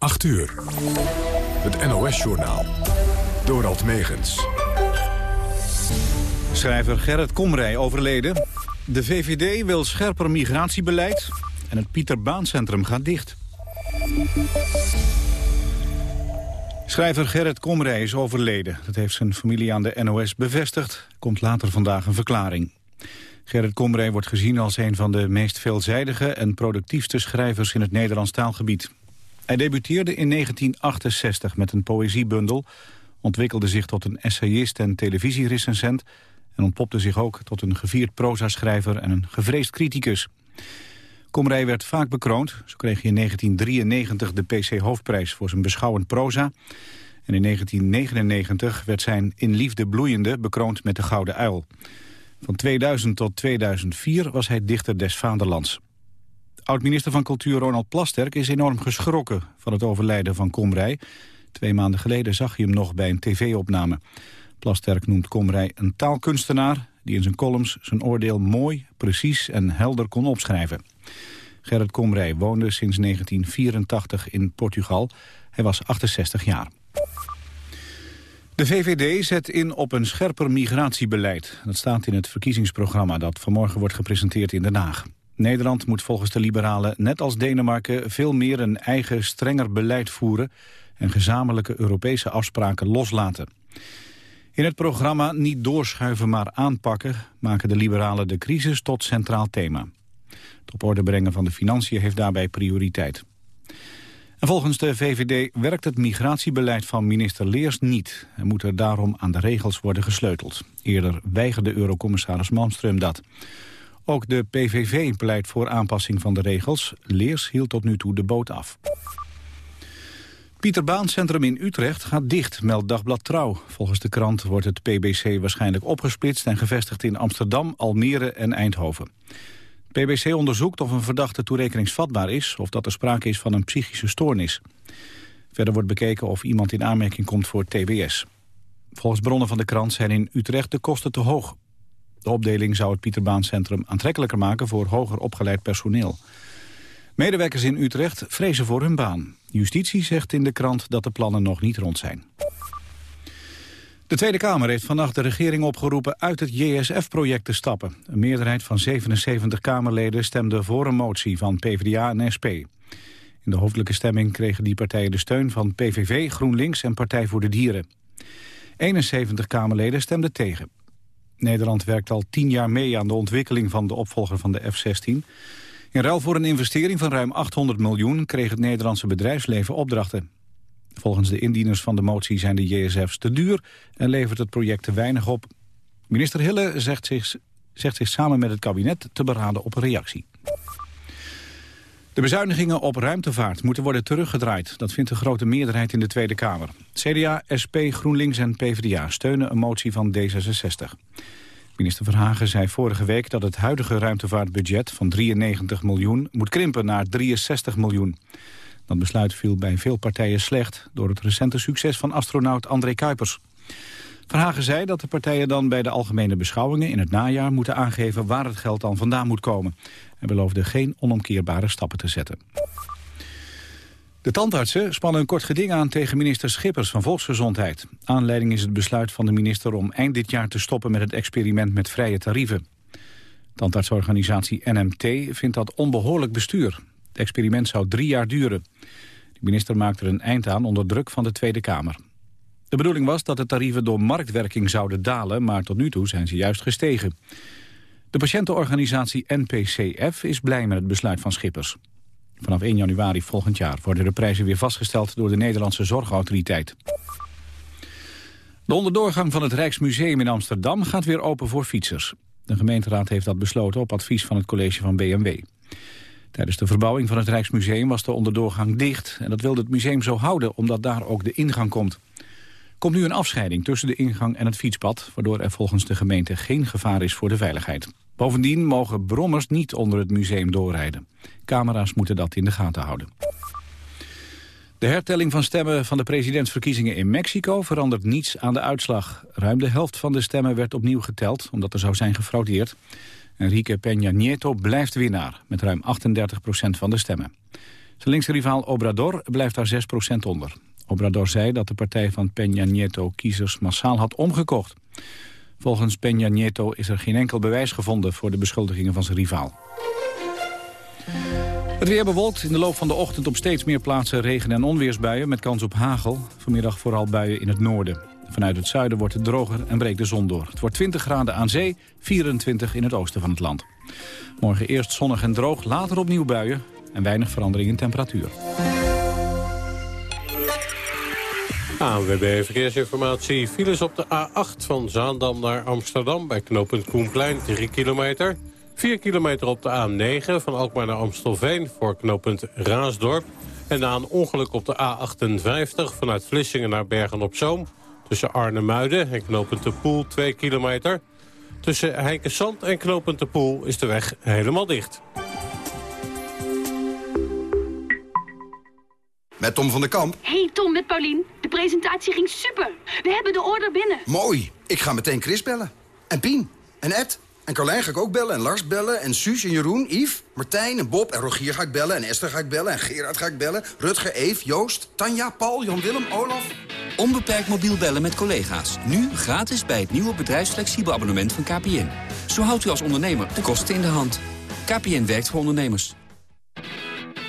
8 uur. Het NOS-journaal. Dorald Megens. Schrijver Gerrit Komrij overleden. De VVD wil scherper migratiebeleid. En het Pieter Baan Centrum gaat dicht. Schrijver Gerrit Komrij is overleden. Dat heeft zijn familie aan de NOS bevestigd. Komt later vandaag een verklaring. Gerrit Komrij wordt gezien als een van de meest veelzijdige en productiefste schrijvers in het Nederlands taalgebied. Hij debuteerde in 1968 met een poëziebundel, ontwikkelde zich tot een essayist en televisierecensent en ontpopte zich ook tot een gevierd prozaschrijver en een gevreesd criticus. Komrij werd vaak bekroond. Zo kreeg hij in 1993 de PC Hoofdprijs voor zijn beschouwend proza. En in 1999 werd zijn In Liefde Bloeiende bekroond met de Gouden Uil. Van 2000 tot 2004 was hij dichter des vaderlands. Oud-minister van Cultuur Ronald Plasterk is enorm geschrokken van het overlijden van Komrij. Twee maanden geleden zag hij hem nog bij een tv-opname. Plasterk noemt Komrij een taalkunstenaar die in zijn columns zijn oordeel mooi, precies en helder kon opschrijven. Gerrit Komrij woonde sinds 1984 in Portugal. Hij was 68 jaar. De VVD zet in op een scherper migratiebeleid. Dat staat in het verkiezingsprogramma dat vanmorgen wordt gepresenteerd in Den Haag. Nederland moet volgens de liberalen, net als Denemarken... veel meer een eigen, strenger beleid voeren... en gezamenlijke Europese afspraken loslaten. In het programma Niet doorschuiven maar aanpakken... maken de liberalen de crisis tot centraal thema. Het op orde brengen van de financiën heeft daarbij prioriteit. En volgens de VVD werkt het migratiebeleid van minister Leers niet. Er moet er daarom aan de regels worden gesleuteld. Eerder weigerde eurocommissaris Malmström dat. Ook de PVV pleit voor aanpassing van de regels. Leers hield tot nu toe de boot af. Pieter Baan Centrum in Utrecht gaat dicht, meldt Dagblad Trouw. Volgens de krant wordt het PBC waarschijnlijk opgesplitst... en gevestigd in Amsterdam, Almere en Eindhoven. PBC onderzoekt of een verdachte toerekeningsvatbaar is... of dat er sprake is van een psychische stoornis. Verder wordt bekeken of iemand in aanmerking komt voor TBS. Volgens bronnen van de krant zijn in Utrecht de kosten te hoog. De opdeling zou het Pieterbaancentrum aantrekkelijker maken voor hoger opgeleid personeel. Medewerkers in Utrecht vrezen voor hun baan. Justitie zegt in de krant dat de plannen nog niet rond zijn. De Tweede Kamer heeft vannacht de regering opgeroepen uit het JSF-project te stappen. Een meerderheid van 77 Kamerleden stemde voor een motie van PvdA en SP. In de hoofdelijke stemming kregen die partijen de steun van PVV, GroenLinks en Partij voor de Dieren. 71 Kamerleden stemden tegen. Nederland werkt al tien jaar mee aan de ontwikkeling van de opvolger van de F-16. In ruil voor een investering van ruim 800 miljoen kreeg het Nederlandse bedrijfsleven opdrachten. Volgens de indieners van de motie zijn de JSF's te duur en levert het project te weinig op. Minister Hille zegt zich, zegt zich samen met het kabinet te beraden op een reactie. De bezuinigingen op ruimtevaart moeten worden teruggedraaid. Dat vindt een grote meerderheid in de Tweede Kamer. CDA, SP, GroenLinks en PvdA steunen een motie van D66. Minister Verhagen zei vorige week dat het huidige ruimtevaartbudget van 93 miljoen moet krimpen naar 63 miljoen. Dat besluit viel bij veel partijen slecht door het recente succes van astronaut André Kuipers. Verhagen zei dat de partijen dan bij de algemene beschouwingen in het najaar moeten aangeven waar het geld dan vandaan moet komen. En beloofde geen onomkeerbare stappen te zetten. De tandartsen spannen een kort geding aan tegen minister Schippers van Volksgezondheid. Aanleiding is het besluit van de minister om eind dit jaar te stoppen met het experiment met vrije tarieven. Tandartsorganisatie NMT vindt dat onbehoorlijk bestuur. Het experiment zou drie jaar duren. De minister maakt er een eind aan onder druk van de Tweede Kamer. De bedoeling was dat de tarieven door marktwerking zouden dalen... maar tot nu toe zijn ze juist gestegen. De patiëntenorganisatie NPCF is blij met het besluit van Schippers. Vanaf 1 januari volgend jaar worden de prijzen weer vastgesteld... door de Nederlandse Zorgautoriteit. De onderdoorgang van het Rijksmuseum in Amsterdam gaat weer open voor fietsers. De gemeenteraad heeft dat besloten op advies van het college van BMW. Tijdens de verbouwing van het Rijksmuseum was de onderdoorgang dicht... en dat wilde het museum zo houden, omdat daar ook de ingang komt. Komt nu een afscheiding tussen de ingang en het fietspad... waardoor er volgens de gemeente geen gevaar is voor de veiligheid. Bovendien mogen brommers niet onder het museum doorrijden. Camera's moeten dat in de gaten houden. De hertelling van stemmen van de presidentsverkiezingen in Mexico verandert niets aan de uitslag. Ruim de helft van de stemmen werd opnieuw geteld, omdat er zou zijn gefraudeerd. Enrique Peña Nieto blijft winnaar, met ruim 38% van de stemmen. Zijn linkse rivaal Obrador blijft daar 6% onder. Obrador zei dat de partij van Peña Nieto kiezers massaal had omgekocht. Volgens Peña Nieto is er geen enkel bewijs gevonden voor de beschuldigingen van zijn rivaal. Het weer bewolkt. In de loop van de ochtend op steeds meer plaatsen regen- en onweersbuien met kans op hagel. Vanmiddag vooral buien in het noorden. Vanuit het zuiden wordt het droger en breekt de zon door. Het wordt 20 graden aan zee, 24 in het oosten van het land. Morgen eerst zonnig en droog, later opnieuw buien en weinig verandering in temperatuur. ANWB Verkeersinformatie. Files op de A8 van Zaandam naar Amsterdam bij knooppunt Koenplein, 3 kilometer. 4 kilometer op de A9 van Alkmaar naar Amstelveen voor knooppunt Raasdorp. En na een ongeluk op de A58 vanuit Vlissingen naar Bergen-op-Zoom... tussen Arnhem-Muiden en knooppunt de Poel 2 kilometer. Tussen Heikensand en knooppunt de Poel is de weg helemaal dicht. Met Tom van der Kamp. Hey Tom, met Paulien. De presentatie ging super. We hebben de order binnen. Mooi. Ik ga meteen Chris bellen. En Pien. En Ed. En Carlijn ga ik ook bellen. En Lars bellen. En Suus en Jeroen, Yves, Martijn en Bob en Rogier ga ik bellen. En Esther ga ik bellen. En Gerard ga ik bellen. Rutger, Eve, Joost, Tanja, Paul, Jan-Willem, Olaf. Onbeperkt mobiel bellen met collega's. Nu gratis bij het nieuwe bedrijfsflexibel abonnement van KPN. Zo houdt u als ondernemer de kosten in de hand. KPN werkt voor ondernemers.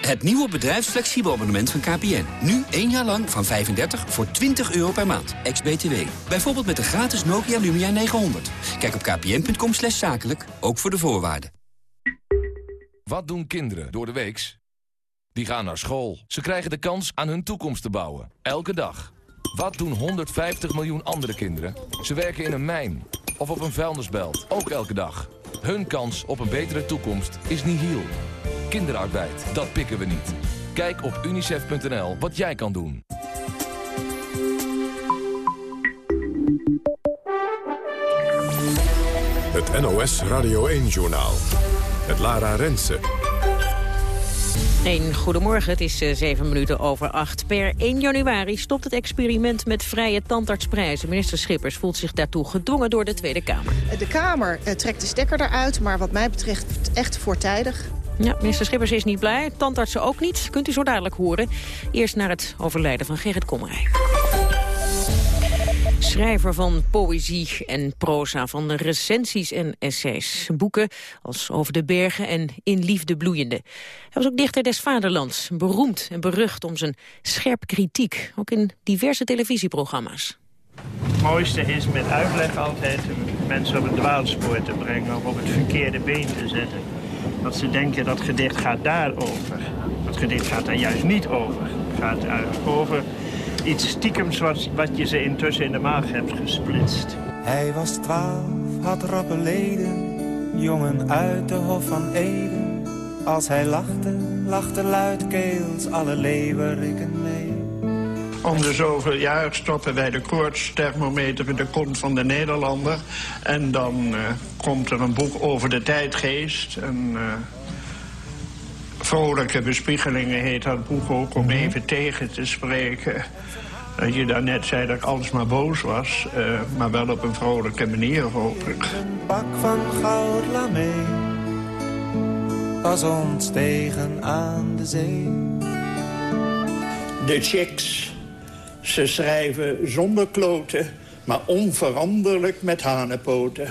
Het nieuwe bedrijfsflexibel abonnement van KPN. Nu één jaar lang van 35 voor 20 euro per maand. Ex-BTW. Bijvoorbeeld met de gratis Nokia Lumia 900. Kijk op kpn.com slash zakelijk, ook voor de voorwaarden. Wat doen kinderen door de weeks? Die gaan naar school. Ze krijgen de kans aan hun toekomst te bouwen. Elke dag. Wat doen 150 miljoen andere kinderen? Ze werken in een mijn of op een vuilnisbelt. Ook elke dag. Hun kans op een betere toekomst is nihil. Kinderarbeid, dat pikken we niet. Kijk op unicef.nl wat jij kan doen. Het NOS Radio 1-journaal. Het Lara Rensen. Een goedemorgen, het is uh, zeven minuten over acht. Per 1 januari stopt het experiment met vrije tandartsprijzen. Minister Schippers voelt zich daartoe gedwongen door de Tweede Kamer. De Kamer uh, trekt de stekker eruit, maar wat mij betreft echt voortijdig. Ja, minister Schippers is niet blij, tandartsen ook niet. Kunt u zo dadelijk horen. Eerst naar het overlijden van Gerrit Komrij. Schrijver van poëzie en proza, van recensies en essays. Boeken als Over de Bergen en In Liefde Bloeiende. Hij was ook dichter des vaderlands, beroemd en berucht om zijn scherp kritiek. Ook in diverse televisieprogramma's. Het mooiste is met uitleg altijd mensen op het dwaalspoor te brengen... of op het verkeerde been te zetten. Dat ze denken dat gedicht gaat daarover. Dat gedicht gaat daar juist niet over. Het gaat over iets stiekems wat, je ze intussen in de maag hebt gesplitst. Hij was twaalf, had rappe leden, jongen uit de Hof van Eden. Als hij lachte, lachte luidkeels alle leeuweriken mee. Om de zoveel jaar stoppen wij de koortsthermometer in de kont van de Nederlander. En dan uh, komt er een boek over de tijdgeest. Een uh, vrolijke bespiegelingen heet dat boek ook, om even tegen te spreken. Dat je daarnet zei dat ik alles maar boos was, uh, maar wel op een vrolijke manier, hoop ik. Een pak van goud lamee was ontstegen aan de zee. De chicks, ze schrijven zonder kloten, maar onveranderlijk met hanenpoten.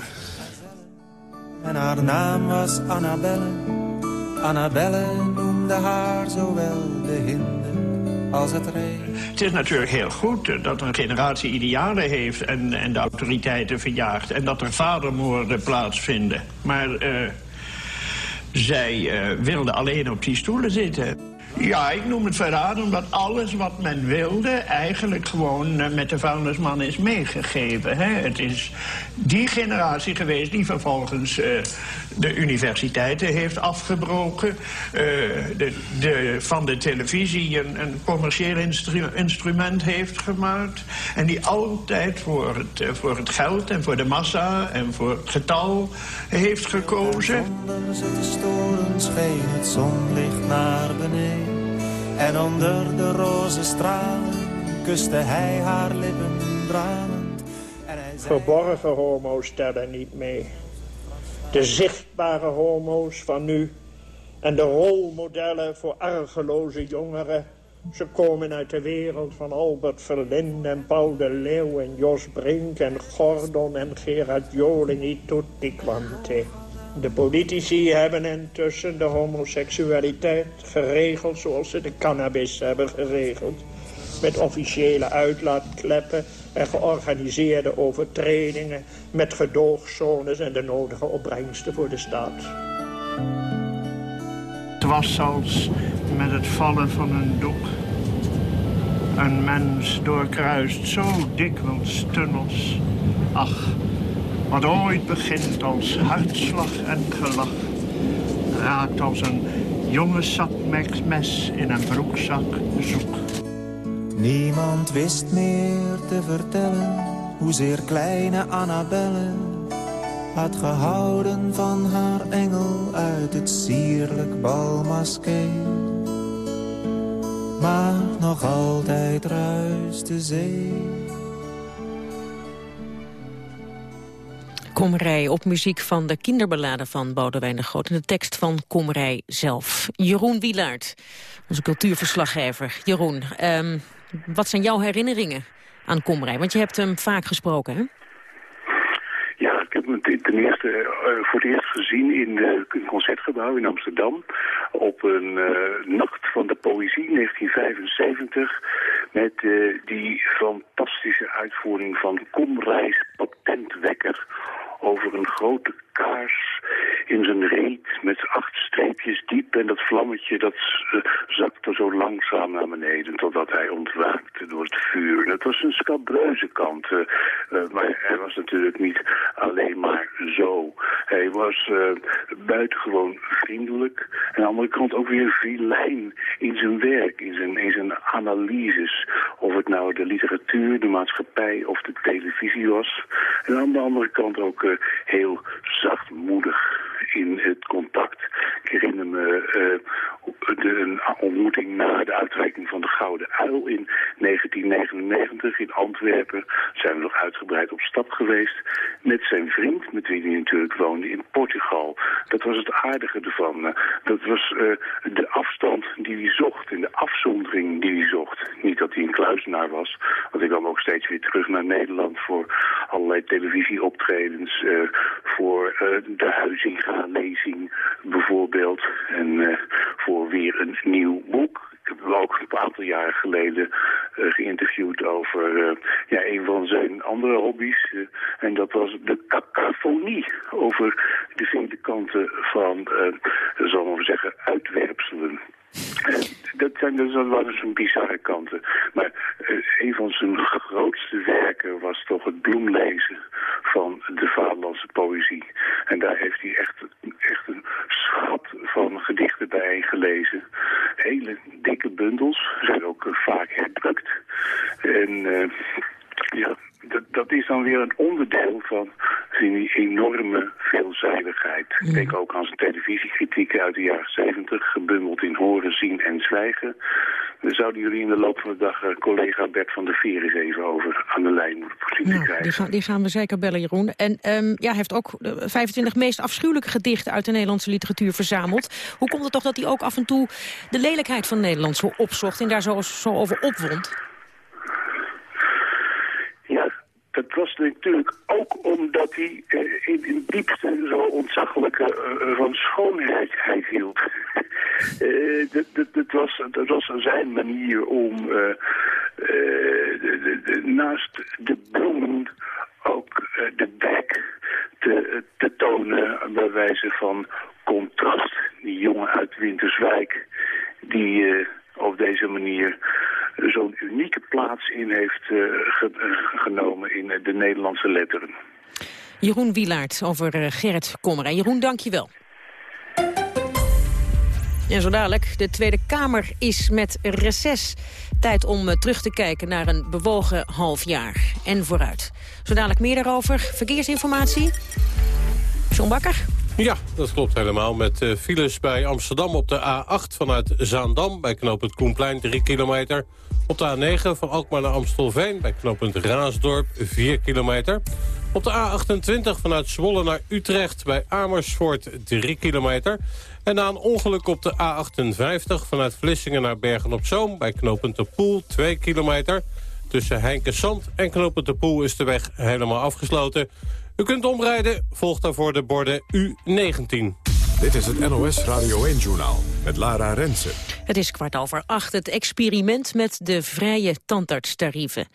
En haar naam was Annabelle. Annabelle noemde haar zowel de hinde als het ree. Het is natuurlijk heel goed dat een generatie idealen heeft en, en de autoriteiten verjaagt. En dat er vadermoorden plaatsvinden. Maar uh, zij uh, wilden alleen op die stoelen zitten. Ja, ik noem het verraden omdat alles wat men wilde... eigenlijk gewoon uh, met de vuilnisman is meegegeven. Hè? Het is die generatie geweest die vervolgens uh, de universiteiten heeft afgebroken... Uh, de, de, van de televisie een, een commercieel instru instrument heeft gemaakt... en die altijd voor het, voor het geld en voor de massa en voor het getal heeft gekozen. Zonder ze te storen scheen het zonlicht naar beneden. En onder de roze stralen kuste hij haar lippen dralend. Verborgen homo's tellen niet mee. De zichtbare homo's van nu En de rolmodellen voor argeloze jongeren... ze komen uit de wereld van Albert Verlinde en Paul de Leeuw... en Jos Brink en Gordon en Gerard Joling, tutti quanti. De politici hebben intussen de homoseksualiteit geregeld... zoals ze de cannabis hebben geregeld. Met officiële uitlaatkleppen en georganiseerde overtredingen... met gedoogzones en de nodige opbrengsten voor de staat. Het was als met het vallen van een doek. Een mens doorkruist zo dikwijls tunnels. Ach, wat ooit begint als hartslag en gelach... raakt als een jonge mes in een broekzak zoek. Niemand wist meer te vertellen hoezeer kleine Annabelle had gehouden van haar engel uit het sierlijk balmaskee. Maar nog altijd ruist de zee. Komrij op muziek van de kinderballade van Boudewijn de Groot... en de tekst van Komrij zelf. Jeroen Wielaert, onze cultuurverslaggever. Jeroen, um, wat zijn jouw herinneringen aan Komrij? Want je hebt hem vaak gesproken, hè? Ja, ik heb hem ten eerste uh, voor het eerst gezien in uh, een concertgebouw in Amsterdam. Op een uh, nacht van de poëzie, 1975. Met die fantastische uitvoering van Komrijs Patentwekker over een grote kaars in zijn reet met acht streepjes diep. En dat vlammetje dat uh, zakte zo langzaam naar beneden totdat hij ontwaakte door het vuur. Het was een scabreuze kant, uh, uh, maar hij was natuurlijk niet alleen maar zo. Hij was buitengewoon vriendelijk. En aan de andere kant ook weer vilijn in zijn werk, in zijn, in zijn analyses. Of het nou de literatuur, de maatschappij of de televisie was. En aan de andere kant ook heel zachtmoedig in het contact. Ik herinner me uh, de, een ontmoeting na de uitreiking van de Gouden Uil in 1999 in Antwerpen. Zijn we nog uitgebreid op stap geweest met zijn vriend, met wie hij natuurlijk woonde in Portugal. Dat was het aardige ervan. Dat was uh, de afstand die hij zocht en de afzondering die hij zocht. Niet dat hij een kluisenaar was, want ik kwam ook steeds weer terug naar Nederland voor allerlei televisieoptredens, voor de huizinga lezing bijvoorbeeld. En uh, voor weer een nieuw boek. Ik heb hem ook een aantal jaren geleden uh, geïnterviewd over ja, een van zijn andere hobby's. en dat was de cacophonie. Over de vele kanten van, zal ik maar zeggen, uitwerpselen. Dat zijn wel eens een bizarre kanten. Maar een van zijn grootste werken was toch het bloemlezen van de vaderlandse poëzie. En daar heeft hij echt, een schat van gedichten bij gelezen. Hele dikke bundels, zijn ook uh, vaak herdrukt. En uh, ja, dat, dat is dan weer een onderdeel van die enorme veelzijdigheid. Ik mm. denk ook aan zijn televisiekritieken uit de jaren 70, gebundeld in horen, zien en zwijgen. Zouden jullie in de loop van de dag uh, collega Bert van der Veer eens even over aan de lijn moeten voorzien te krijgen. Die gaan, die gaan, we zeker bellen, Jeroen. En um, ja, hij heeft ook de 25 meest afschuwelijke gedichten uit de Nederlandse literatuur verzameld. Hoe komt het toch dat hij ook af en toe de lelijkheid van Nederland zo opzocht en daar zo, zo over opwond? Dat was natuurlijk ook omdat hij uh, in, in het diepste zo ontzaglijke uh, van schoonheid hij hield. dat, was, dat was zijn manier om de, de, naast de bloemen ook de bek te, te tonen bij wijze van contrast. Die jongen uit Winterswijk die op deze manier zo'n unieke plaats in heeft uh, ge genomen in de Nederlandse letteren. Jeroen Wielaert over Gerrit Kommer. Jeroen, dank je wel. En zo dadelijk, de Tweede Kamer is met reces. Tijd om terug te kijken naar een bewogen half jaar. En vooruit. Zo dadelijk meer daarover. Verkeersinformatie. John Bakker. Ja, dat klopt helemaal. Met uh, files bij Amsterdam op de A8 vanuit Zaandam... bij knooppunt Koenplein, 3 kilometer. Op de A9 van Alkmaar naar Amstelveen bij knooppunt Raasdorp, 4 kilometer. Op de A28 vanuit Zwolle naar Utrecht bij Amersfoort 3 kilometer. En na een ongeluk op de A58 vanuit Vlissingen naar Bergen-op-Zoom... bij knooppunt de Poel 2 kilometer. Tussen Heinkensand en knooppunt de Poel is de weg helemaal afgesloten. U kunt omrijden, volgt daarvoor de borden U19. Dit is het NOS Radio 1-journaal met Lara Rensen. Het is kwart over acht. Het experiment met de vrije tandartstarieven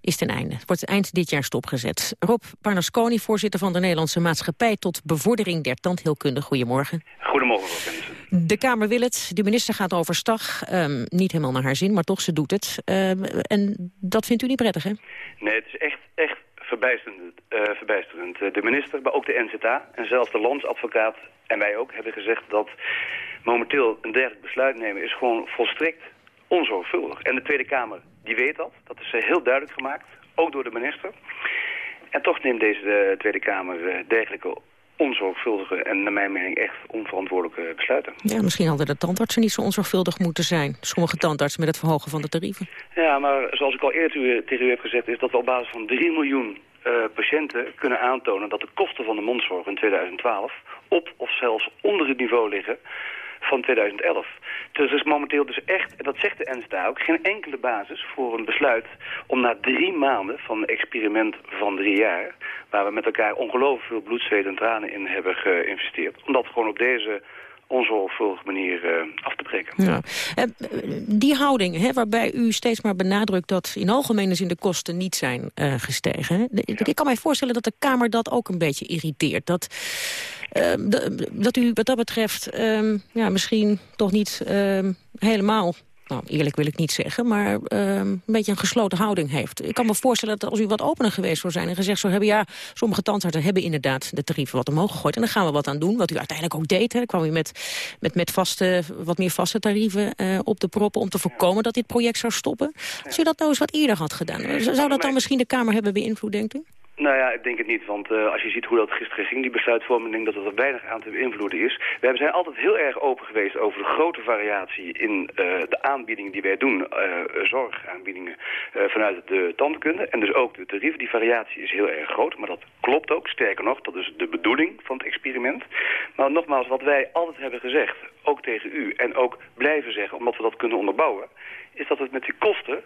is ten einde. Het wordt eind dit jaar stopgezet. Rob Parnasconi, voorzitter van de Nederlandse Maatschappij... tot bevordering der tandheelkunde. Goedemorgen. Goedemorgen, Rob De Kamer wil het. De minister gaat overstag. Um, niet helemaal naar haar zin, maar toch, ze doet het. Um, en dat vindt u niet prettig, hè? Nee, het is echt, echt verbijsterend. Uh, verbijsterend. De minister, maar ook de NZA en zelfs de landsadvocaat en wij ook hebben gezegd dat momenteel een dergelijk besluit nemen is gewoon volstrekt onzorgvuldig. En de Tweede Kamer, die weet dat. Dat is heel duidelijk gemaakt, ook door de minister. En toch neemt deze Tweede Kamer eh, dergelijke onzorgvuldige en naar mijn mening echt onverantwoordelijke besluiten. Ja, misschien hadden de tandartsen niet zo onzorgvuldig moeten zijn. Sommige tandartsen met het verhogen van de tarieven. Ja, maar zoals ik al eerder tegen u heb gezegd... is dat we op basis van 3 miljoen uh, patiënten kunnen aantonen... dat de kosten van de mondzorg in 2012 op of zelfs onder het niveau liggen van 2011. Dus er is momenteel dus echt, en dat zegt de NSTA ook, geen enkele basis voor een besluit om na drie maanden van een experiment van drie jaar, waar we met elkaar ongelooflijk veel bloed, zweet en tranen in hebben geïnvesteerd, om dat gewoon op deze onzorgvuldige manier uh, af te breken. Ja. Uh, die houding, hè, waarbij u steeds maar benadrukt dat in algemene zin de kosten niet zijn uh, gestegen. Hè? Ja. Ik kan mij voorstellen dat de Kamer dat ook een beetje irriteert. Dat, ehm, dat u wat dat betreft ehm, ja, misschien toch niet ehm, helemaal nou, eerlijk wil ik niet zeggen, maar uh, een beetje een gesloten houding heeft. Ik kan me voorstellen dat als u wat opener geweest zou zijn en gezegd zou hebben... ja, sommige tandartsen hebben inderdaad de tarieven wat omhoog gegooid... en dan gaan we wat aan doen, wat u uiteindelijk ook deed. Hè. Dan kwam u met, met, met vaste, wat meer vaste tarieven uh, op de proppen... om te voorkomen dat dit project zou stoppen. Als u dat nou eens wat eerder had gedaan, zou dat dan misschien de Kamer hebben beïnvloed, denkt u? Nou ja, ik denk het niet, want uh, als je ziet hoe dat gisteren ging, die besluitvorming, denk dat het er weinig aan te beïnvloeden is. We zijn altijd heel erg open geweest over de grote variatie in uh, de aanbiedingen die wij doen, uh, zorgaanbiedingen vanuit de tandkunde. En dus ook de tarieven, die variatie is heel erg groot, maar dat klopt ook. Sterker nog, dat is de bedoeling van het experiment. Maar nogmaals, wat wij altijd hebben gezegd, ook tegen u en ook blijven zeggen, omdat we dat kunnen onderbouwen, is dat het met die kosten,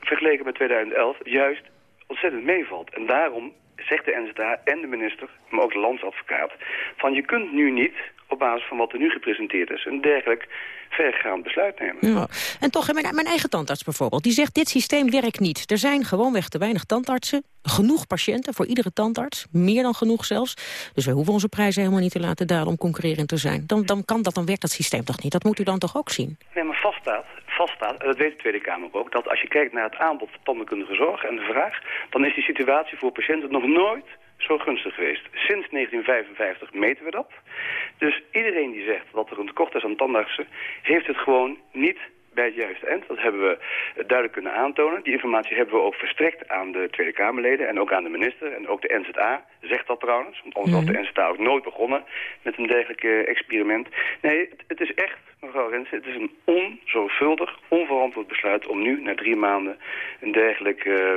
vergeleken met 2011, juist ontzettend meevalt. En daarom zegt de NZA en de minister, maar ook de landsadvocaat... van je kunt nu niet, op basis van wat er nu gepresenteerd is... een dergelijk vergaand besluit nemen. Ja. En toch, mijn, mijn eigen tandarts bijvoorbeeld, die zegt... dit systeem werkt niet. Er zijn gewoonweg te weinig tandartsen. Genoeg patiënten voor iedere tandarts. Meer dan genoeg zelfs. Dus wij hoeven onze prijzen helemaal niet te laten dalen om concurrerend te zijn. Dan, dan kan dat, dan werkt dat systeem toch niet? Dat moet u dan toch ook zien? Nee, maar vaststaat vaststaat, en dat weet de Tweede Kamer ook, dat als je kijkt naar het aanbod van tandheelkundige zorg en de vraag, dan is die situatie voor patiënten nog nooit zo gunstig geweest. Sinds 1955 meten we dat. Dus iedereen die zegt dat er een tekort is aan tandartsen, heeft het gewoon niet bij het juiste eind. Dat hebben we duidelijk kunnen aantonen. Die informatie hebben we ook verstrekt aan de Tweede Kamerleden en ook aan de minister. En ook de NZA zegt dat trouwens. Want anders had de NZA ook nooit begonnen met een dergelijk experiment. Nee, het, het is echt, mevrouw Rensen, het is een onzorgvuldig, onverantwoord besluit om nu, na drie maanden, een dergelijk... Uh,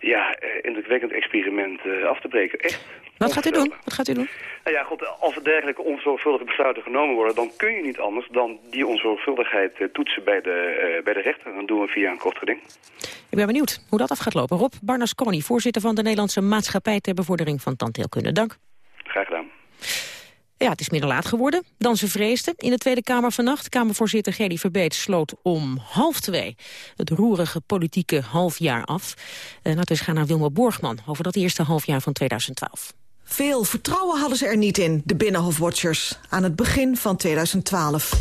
ja, indrukwekkend experiment af te breken. Echt. Wat gaat u doen? Wat gaat u doen? Nou ja, goed, als er dergelijke onzorgvuldige besluiten genomen worden... dan kun je niet anders dan die onzorgvuldigheid uh, toetsen bij de, uh, bij de rechter. Dan doen we via een kort geding. Ik ben benieuwd hoe dat af gaat lopen. Rob Barnasconi, voorzitter van de Nederlandse Maatschappij... ter bevordering van tandheelkunde. Dank. Graag gedaan. Ja, het is midderlaat geworden dan ze vreesden. In de Tweede Kamer vannacht, Kamervoorzitter Gerdy Verbeet sloot om half twee het roerige politieke halfjaar af. Uh, nou, dus gaan naar Wilma Borgman over dat eerste halfjaar van 2012. Veel vertrouwen hadden ze er niet in, de Binnenhofwatchers, aan het begin van 2012.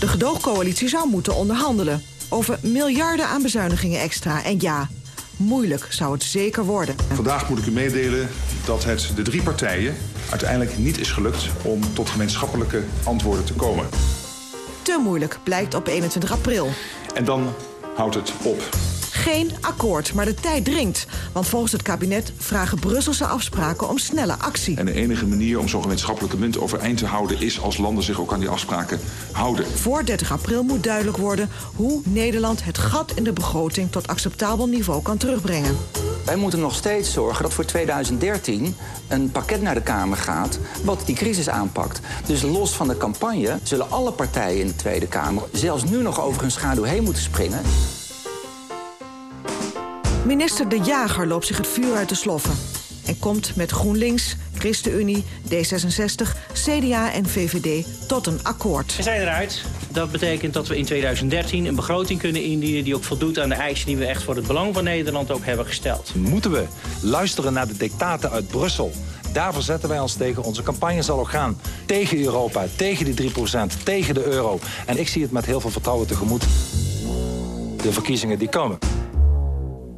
De gedoogcoalitie zou moeten onderhandelen over miljarden aan bezuinigingen extra. En ja, moeilijk zou het zeker worden. Vandaag moet ik u meedelen dat het de drie partijen uiteindelijk niet is gelukt om tot gemeenschappelijke antwoorden te komen. Te moeilijk blijkt op 21 april. En dan houdt het op. Geen akkoord, maar de tijd dringt. Want volgens het kabinet vragen Brusselse afspraken om snelle actie. En de enige manier om zo'n gemeenschappelijke munt overeind te houden... is als landen zich ook aan die afspraken houden. Voor 30 april moet duidelijk worden hoe Nederland het gat in de begroting... tot acceptabel niveau kan terugbrengen. Wij moeten nog steeds zorgen dat voor 2013 een pakket naar de Kamer gaat... wat die crisis aanpakt. Dus los van de campagne zullen alle partijen in de Tweede Kamer... zelfs nu nog over hun schaduw heen moeten springen. Minister De Jager loopt zich het vuur uit de sloffen. En komt met GroenLinks, ChristenUnie, D66, CDA en VVD tot een akkoord. We zijn eruit. Dat betekent dat we in 2013 een begroting kunnen indienen... die ook voldoet aan de eisen die we echt voor het belang van Nederland ook hebben gesteld. Moeten we luisteren naar de dictaten uit Brussel... Daar verzetten wij ons tegen. Onze campagne zal ook gaan tegen Europa, tegen die 3%, tegen de euro. En ik zie het met heel veel vertrouwen tegemoet. De verkiezingen die komen.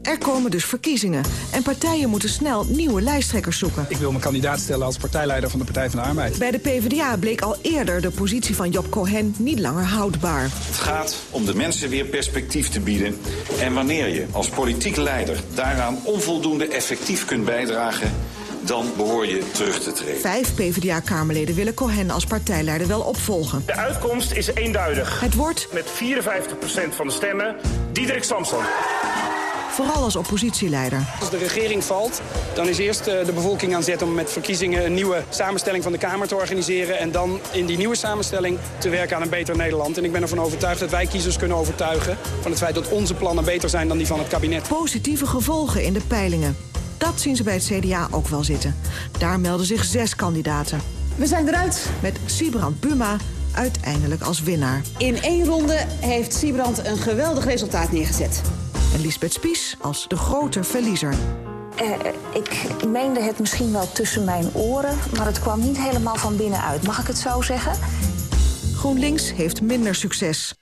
Er komen dus verkiezingen en partijen moeten snel nieuwe lijsttrekkers zoeken. Ik wil mijn kandidaat stellen als partijleider van de Partij van de Arbeid. Bij de PvdA bleek al eerder de positie van Job Cohen niet langer houdbaar. Het gaat om de mensen weer perspectief te bieden. En wanneer je als politiek leider daaraan onvoldoende effectief kunt bijdragen dan behoor je terug te treden. Vijf PvdA-kamerleden willen Cohen als partijleider wel opvolgen. De uitkomst is eenduidig. Het wordt... Met 54% van de stemmen Diederik Samson. Vooral als oppositieleider. Als de regering valt, dan is eerst eh, de bevolking aan zet om met verkiezingen een nieuwe samenstelling van de Kamer te organiseren. En dan in die nieuwe samenstelling te werken aan een beter Nederland. En ik ben ervan overtuigd dat wij kiezers kunnen overtuigen van het feit dat onze plannen beter zijn dan die van het kabinet. Positieve gevolgen in de peilingen. Dat zien ze bij het CDA ook wel zitten. Daar melden zich zes kandidaten. We zijn eruit. Met Sibrand Buma uiteindelijk als winnaar. In één ronde heeft Sibrand een geweldig resultaat neergezet. En Lisbeth Spies als de grote verliezer. Uh, ik meende het misschien wel tussen mijn oren, maar het kwam niet helemaal van binnenuit. Mag ik het zo zeggen? GroenLinks heeft minder succes.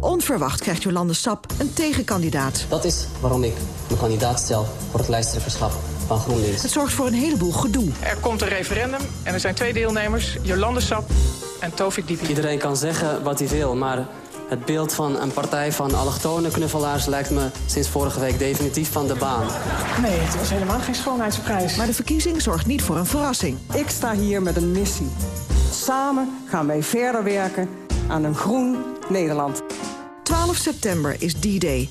Onverwacht krijgt Jolande Sap een tegenkandidaat. Dat is waarom ik mijn kandidaat stel voor het lijsttrekkerschap van GroenLinks. Het zorgt voor een heleboel gedoe. Er komt een referendum en er zijn twee deelnemers, Jolande Sap en Tovik Dibi. Iedereen kan zeggen wat hij wil, maar het beeld van een partij van allochtone knuffelaars lijkt me sinds vorige week definitief van de baan. Nee, het was helemaal geen schoonheidsprijs. Maar de verkiezing zorgt niet voor een verrassing. Ik sta hier met een missie. Samen gaan wij verder werken aan een groen Nederland. 12 september is D-Day.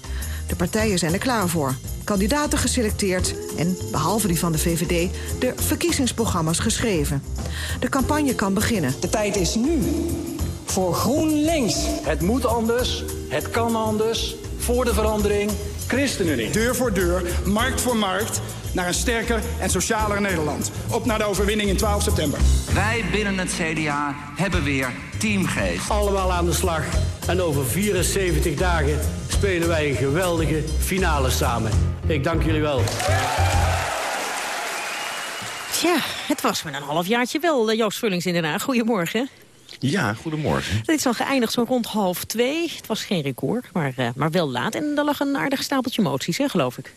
De partijen zijn er klaar voor. Kandidaten geselecteerd en, behalve die van de VVD, de verkiezingsprogramma's geschreven. De campagne kan beginnen. De tijd is nu voor GroenLinks. Het moet anders, het kan anders, voor de verandering, ChristenUnie. Deur voor deur, markt voor markt, naar een sterker en socialer Nederland. Op naar de overwinning in 12 september. Wij binnen het CDA hebben weer teamgeest. Allemaal aan de slag. En over 74 dagen spelen wij een geweldige finale samen. Ik dank jullie wel. Tja, het was met een halfjaartje wel, Joost Vullings in Den Haag. Goedemorgen. Ja, goedemorgen. Het is al geëindigd zo rond half twee. Het was geen record, maar, uh, maar wel laat. En er lag een aardig stapeltje moties, hè, geloof ik.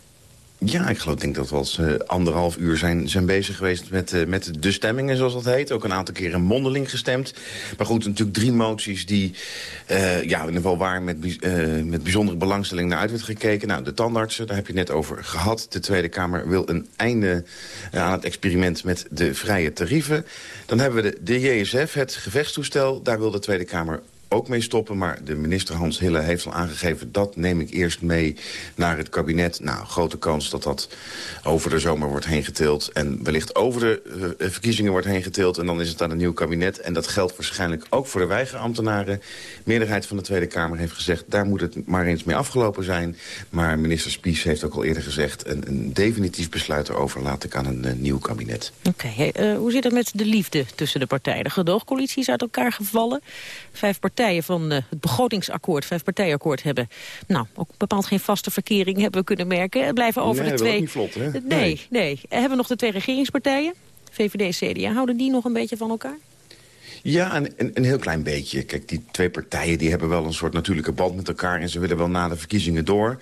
Ja, ik geloof denk dat we als uh, anderhalf uur zijn, zijn bezig geweest met, uh, met de stemmingen, zoals dat heet. Ook een aantal keren mondeling gestemd. Maar goed, natuurlijk drie moties die uh, ja, in ieder geval waar met, met bijzondere belangstelling naar uit werd gekeken. Nou, de tandartsen, daar heb je net over gehad. De Tweede Kamer wil een einde aan het experiment met de vrije tarieven. Dan hebben we de, de JSF, het gevechtstoestel. Daar wil de Tweede Kamer ook mee stoppen. Maar de minister Hans Hille heeft al aangegeven... dat neem ik eerst mee naar het kabinet. Nou, grote kans dat dat over de zomer wordt heen getild... en wellicht over de uh, verkiezingen wordt heen getild... en dan is het aan een nieuw kabinet. En dat geldt waarschijnlijk ook voor de weigerambtenaren. De meerderheid van de Tweede Kamer heeft gezegd... daar moet het maar eens mee afgelopen zijn. Maar minister Spies heeft ook al eerder gezegd... een, definitief besluit erover laat ik aan een uh, nieuw kabinet. Oké, uh, hoe zit het met de liefde tussen de partijen? De gedoogcoalitie is uit elkaar gevallen. Vijf partijen van uh, het begrotingsakkoord, vijf partijakkoord hebben. Nou, ook bepaald geen vaste verkering hebben we kunnen merken. Blijven over nee, de twee. Niet vlot, hè? Nee, nee, nee. Hebben we nog de twee regeringspartijen? VVD en CDA. Houden die nog een beetje van elkaar? Ja, een, een, heel klein beetje. Kijk, die twee partijen die hebben wel een soort natuurlijke band met elkaar... en ze willen wel na de verkiezingen door.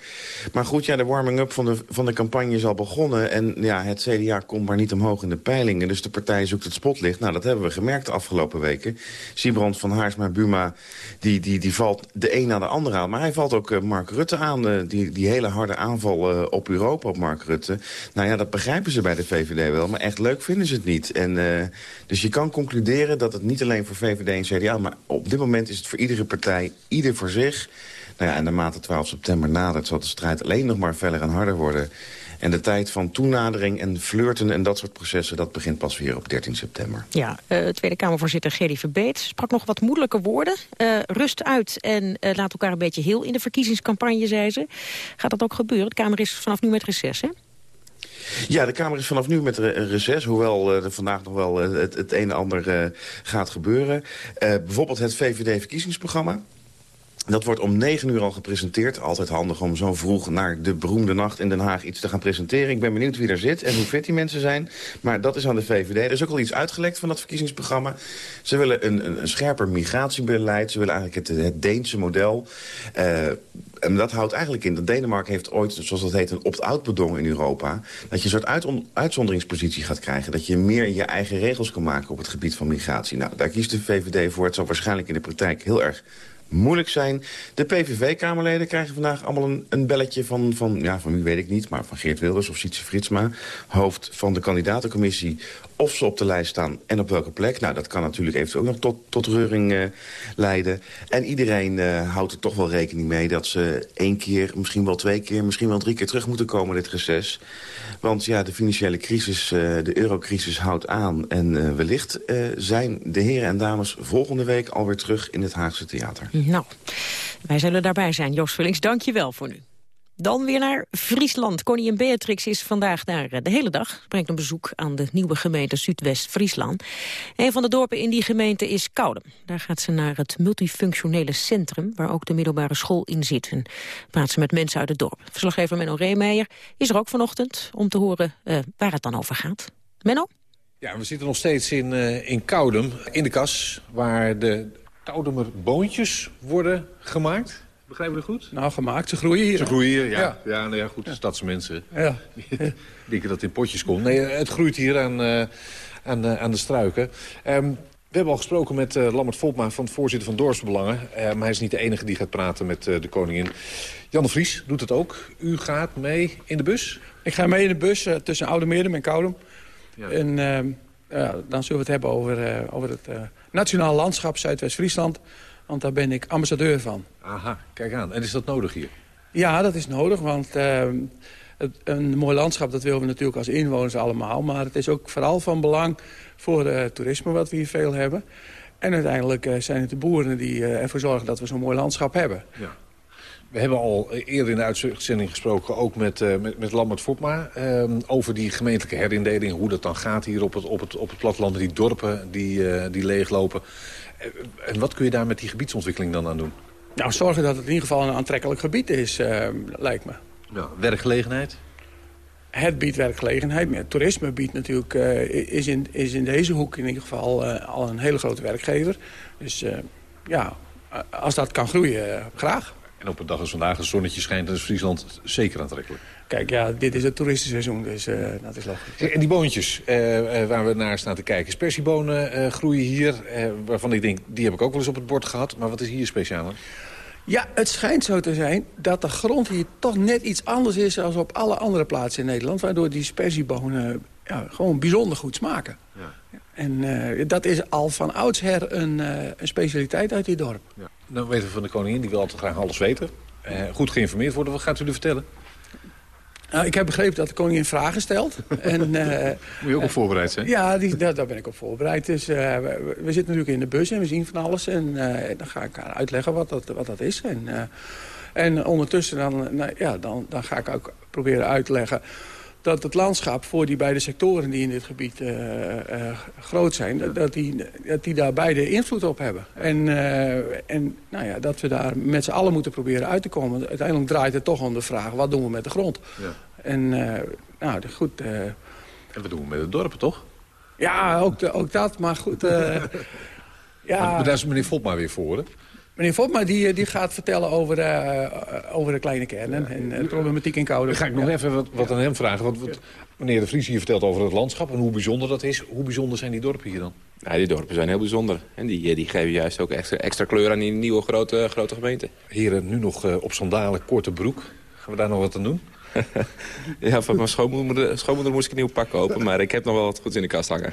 Maar goed, ja, de warming-up van de, van de campagne is al begonnen... en ja, het CDA komt maar niet omhoog in de peilingen... dus de partij zoekt het spotlicht. Nou, dat hebben we gemerkt de afgelopen weken. Siebrand van Haarsma Buma, die, die, die valt de een na de ander aan. Maar hij valt ook uh, Mark Rutte aan, uh, die, die hele harde aanval uh, op Europa op Mark Rutte. Nou ja, dat begrijpen ze bij de VVD wel, maar echt leuk vinden ze het niet. En, dus je kan concluderen dat het niet alleen voor VVD en CDA. Maar op dit moment is het voor iedere partij, ieder voor zich. Nou ja, en naarmate 12 september nadert zal de strijd alleen nog maar feller en harder worden. En de tijd van toenadering en flirten en dat soort processen... dat begint pas weer op 13 september. Ja, uh, Tweede Kamervoorzitter Gerry Verbeet sprak nog wat moeilijke woorden. Uh, rust uit en uh, laat elkaar een beetje heel in de verkiezingscampagne, zei ze. Gaat dat ook gebeuren? De Kamer is vanaf nu met reces, hè? Ja, de Kamer is vanaf nu met reces, hoewel uh, er vandaag nog wel uh, het, het een en ander uh, gaat gebeuren. bijvoorbeeld het VVD-verkiezingsprogramma. Dat wordt om negen uur al gepresenteerd. Altijd handig om zo vroeg naar de beroemde nacht in Den Haag iets te gaan presenteren. Ik ben benieuwd wie er zit en hoe fit die mensen zijn. Maar dat is aan de VVD. Er is ook al iets uitgelekt van dat verkiezingsprogramma. Ze willen een, een, een scherper migratiebeleid. Ze willen eigenlijk het, Deense model. Uh, en dat houdt eigenlijk in dat Denemarken heeft ooit, zoals dat heet, een opt-out bedongen in Europa. Dat je een soort uit, uitzonderingspositie gaat krijgen. Dat je meer je eigen regels kan maken op het gebied van migratie. Nou, daar kiest de VVD voor. Het zal waarschijnlijk in de praktijk heel erg moeilijk zijn. De PVV-Kamerleden krijgen vandaag allemaal een, een belletje van, van, ja, van wie weet ik niet... maar van Geert Wilders of Sietse Fritsma, hoofd van de kandidatencommissie... of ze op de lijst staan en op welke plek. Nou, dat kan natuurlijk eventueel ook nog tot, tot reuring uh, leiden. En iedereen uh, houdt er toch wel rekening mee dat ze één keer... misschien wel twee keer, misschien wel drie keer terug moeten komen dit reces. Want ja, de financiële crisis, uh, de eurocrisis houdt aan. En wellicht zijn de heren en dames volgende week alweer terug in het Haagse theater. Nou, wij zullen daarbij zijn. Joost Vullings, dank je wel voor nu. Dan weer naar Friesland. Koningin Beatrix is vandaag daar de hele dag. Brengt een bezoek aan de nieuwe gemeente Zuidwest-Friesland. Een van de dorpen in die gemeente is Koudem. Daar gaat ze naar het multifunctionele centrum... waar ook de middelbare school in zit. En praat ze met mensen uit het dorp. Verslaggever Menno Reemeijer is er ook vanochtend... om te horen uh, waar het dan over gaat. Menno? Ja, we zitten nog steeds in, uh, in Koudem, in de kas... waar de Koudemer boontjes worden gemaakt. Begrijpen we dat goed? Nou, gemaakt. Ze groeien hier. Ze groeien hier, ja. Ja, ja, nou ja goed, ja. stadsmensen. Ja. denken dat het in potjes komt. Nee, het groeit hier aan, uh, aan, uh, aan de struiken. Um, we hebben al gesproken met uh, Lambert Volkma, van voorzitter van Dorpsbelangen. Uh, maar hij is niet de enige die gaat praten met uh, de koningin. Jan de Vries doet het ook. U gaat mee in de bus? Ik ga mee in de bus tussen Oude Meerdem en Koudem. Ja. En ehm, ja, dan zullen we het hebben over, over het Nationaal Landschap Zuidwest-Friesland. Want daar ben ik ambassadeur van. Aha, kijk aan. En is dat nodig hier? Ja, dat is nodig, want uh, het, een mooi landschap... dat willen we natuurlijk als inwoners allemaal. Maar het is ook vooral van belang voor uh, toerisme wat we hier veel hebben. En uiteindelijk uh, zijn het de boeren die ervoor zorgen dat we zo'n mooi landschap hebben. Ja. We hebben al eerder in de uitzending gesproken, ook met, uh, met, met Lambert Fopma... Uh, over die gemeentelijke herindeling, hoe dat dan gaat hier op het, op het, op het platteland... die dorpen die, uh, die leeglopen. en wat kun je daar met die gebiedsontwikkeling dan aan doen? Nou, zorgen dat het in ieder geval een aantrekkelijk gebied is, lijkt me. Ja, werkgelegenheid? Het biedt werkgelegenheid, maar toerisme biedt natuurlijk, is, in, is in deze hoek in ieder geval al een hele grote werkgever. Dus ja, als dat kan groeien, graag. En op een dag als vandaag een zonnetje schijnt, dan is Friesland zeker aantrekkelijk. Kijk, ja, dit is het toeristenseizoen, dus uh, dat is logisch. En die boontjes uh, uh, waar we naar staan te kijken. Spersiebonen groeien hier, waarvan ik denk, die heb ik ook wel eens op het bord gehad. Maar wat is hier speciaal aan? Ja, het schijnt zo te zijn dat de grond hier toch net iets anders is... dan op alle andere plaatsen in Nederland. Waardoor die spersiebonen ja, gewoon bijzonder goed smaken. Ja. En dat is al van oudsher een, een specialiteit uit dit dorp. Ja. Nou weten we van de koningin, die wil altijd graag alles weten. Uh, goed geïnformeerd worden. Wat gaat u nu vertellen? Nou, ik heb begrepen dat de koningin vragen stelt. en, uh, Moet je ook op voorbereid zijn? Ja, die, daar, daar, ben ik op voorbereid. Dus uh, we, we, zitten natuurlijk in de bus en we zien van alles. En dan ga ik haar uitleggen wat dat, wat dat is. En, en ondertussen dan, nou, ja, dan, dan ga ik ook proberen uit te leggen dat het landschap voor die beide sectoren die in dit gebied uh, uh, groot zijn... Dat, die, dat die daar beide invloed op hebben. En, uh, en nou ja, dat we daar met z'n allen moeten proberen uit te komen. Uiteindelijk draait het toch om de vraag, wat doen we met de grond? Ja. En nou, goed... en wat doen we met de dorpen, toch? Ja, ook, de, ook dat, maar goed... ja. Maar daar is meneer Volkma weer voor, hè? Meneer Votma die, die gaat vertellen over, uh, over de kleine kernen en, en de problematiek in Koude. Dan ga ik nog even wat, wat aan hem vragen. Want wat meneer De Vries hier vertelt over het landschap en hoe bijzonder dat is. Hoe bijzonder zijn die dorpen hier dan? Ja, die dorpen zijn heel bijzonder. En die, die geven juist ook extra, extra kleur aan die nieuwe grote, grote gemeente. Heren, nu nog uh, op sandalen, korte broek. Gaan we daar nog wat aan doen? ja, van mijn schoonmoeder, schoonmoeder moest ik een nieuw pak kopen. Maar ik heb nog wel wat goeds in de kast hangen.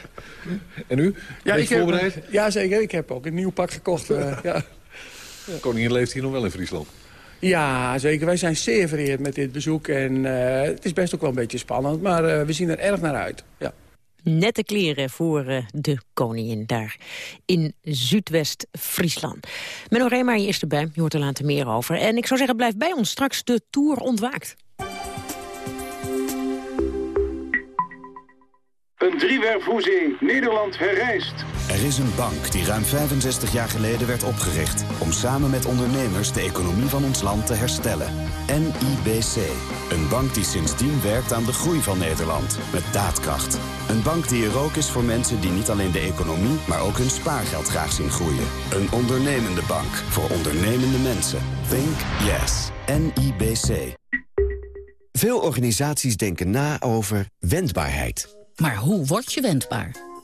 En u? Ja, ik voorbereid? Heb, ja, zeker. Ik heb ook een nieuw pak gekocht. Uh, ja. De koningin leeft hier nog wel in Friesland. Ja, zeker. Wij zijn zeer vereerd met dit bezoek. En uh, het is best ook wel een beetje spannend, maar uh, we zien er erg naar uit. Ja. Nette kleren voor uh, de koningin daar in Zuidwest-Friesland. Menno Reema, je is erbij. Je hoort er later meer over. En ik zou zeggen, blijf bij ons. Straks de Tour ontwaakt. Een driewerfhoezing. Nederland herrijst. Er is een bank die ruim 65 jaar geleden werd opgericht... om samen met ondernemers de economie van ons land te herstellen. NIBC. Een bank die sindsdien werkt aan de groei van Nederland. Met daadkracht. Een bank die er ook is voor mensen die niet alleen de economie... maar ook hun spaargeld graag zien groeien. Een ondernemende bank. Voor ondernemende mensen. Think yes. NIBC. Veel organisaties denken na over wendbaarheid... Maar hoe word je wendbaar?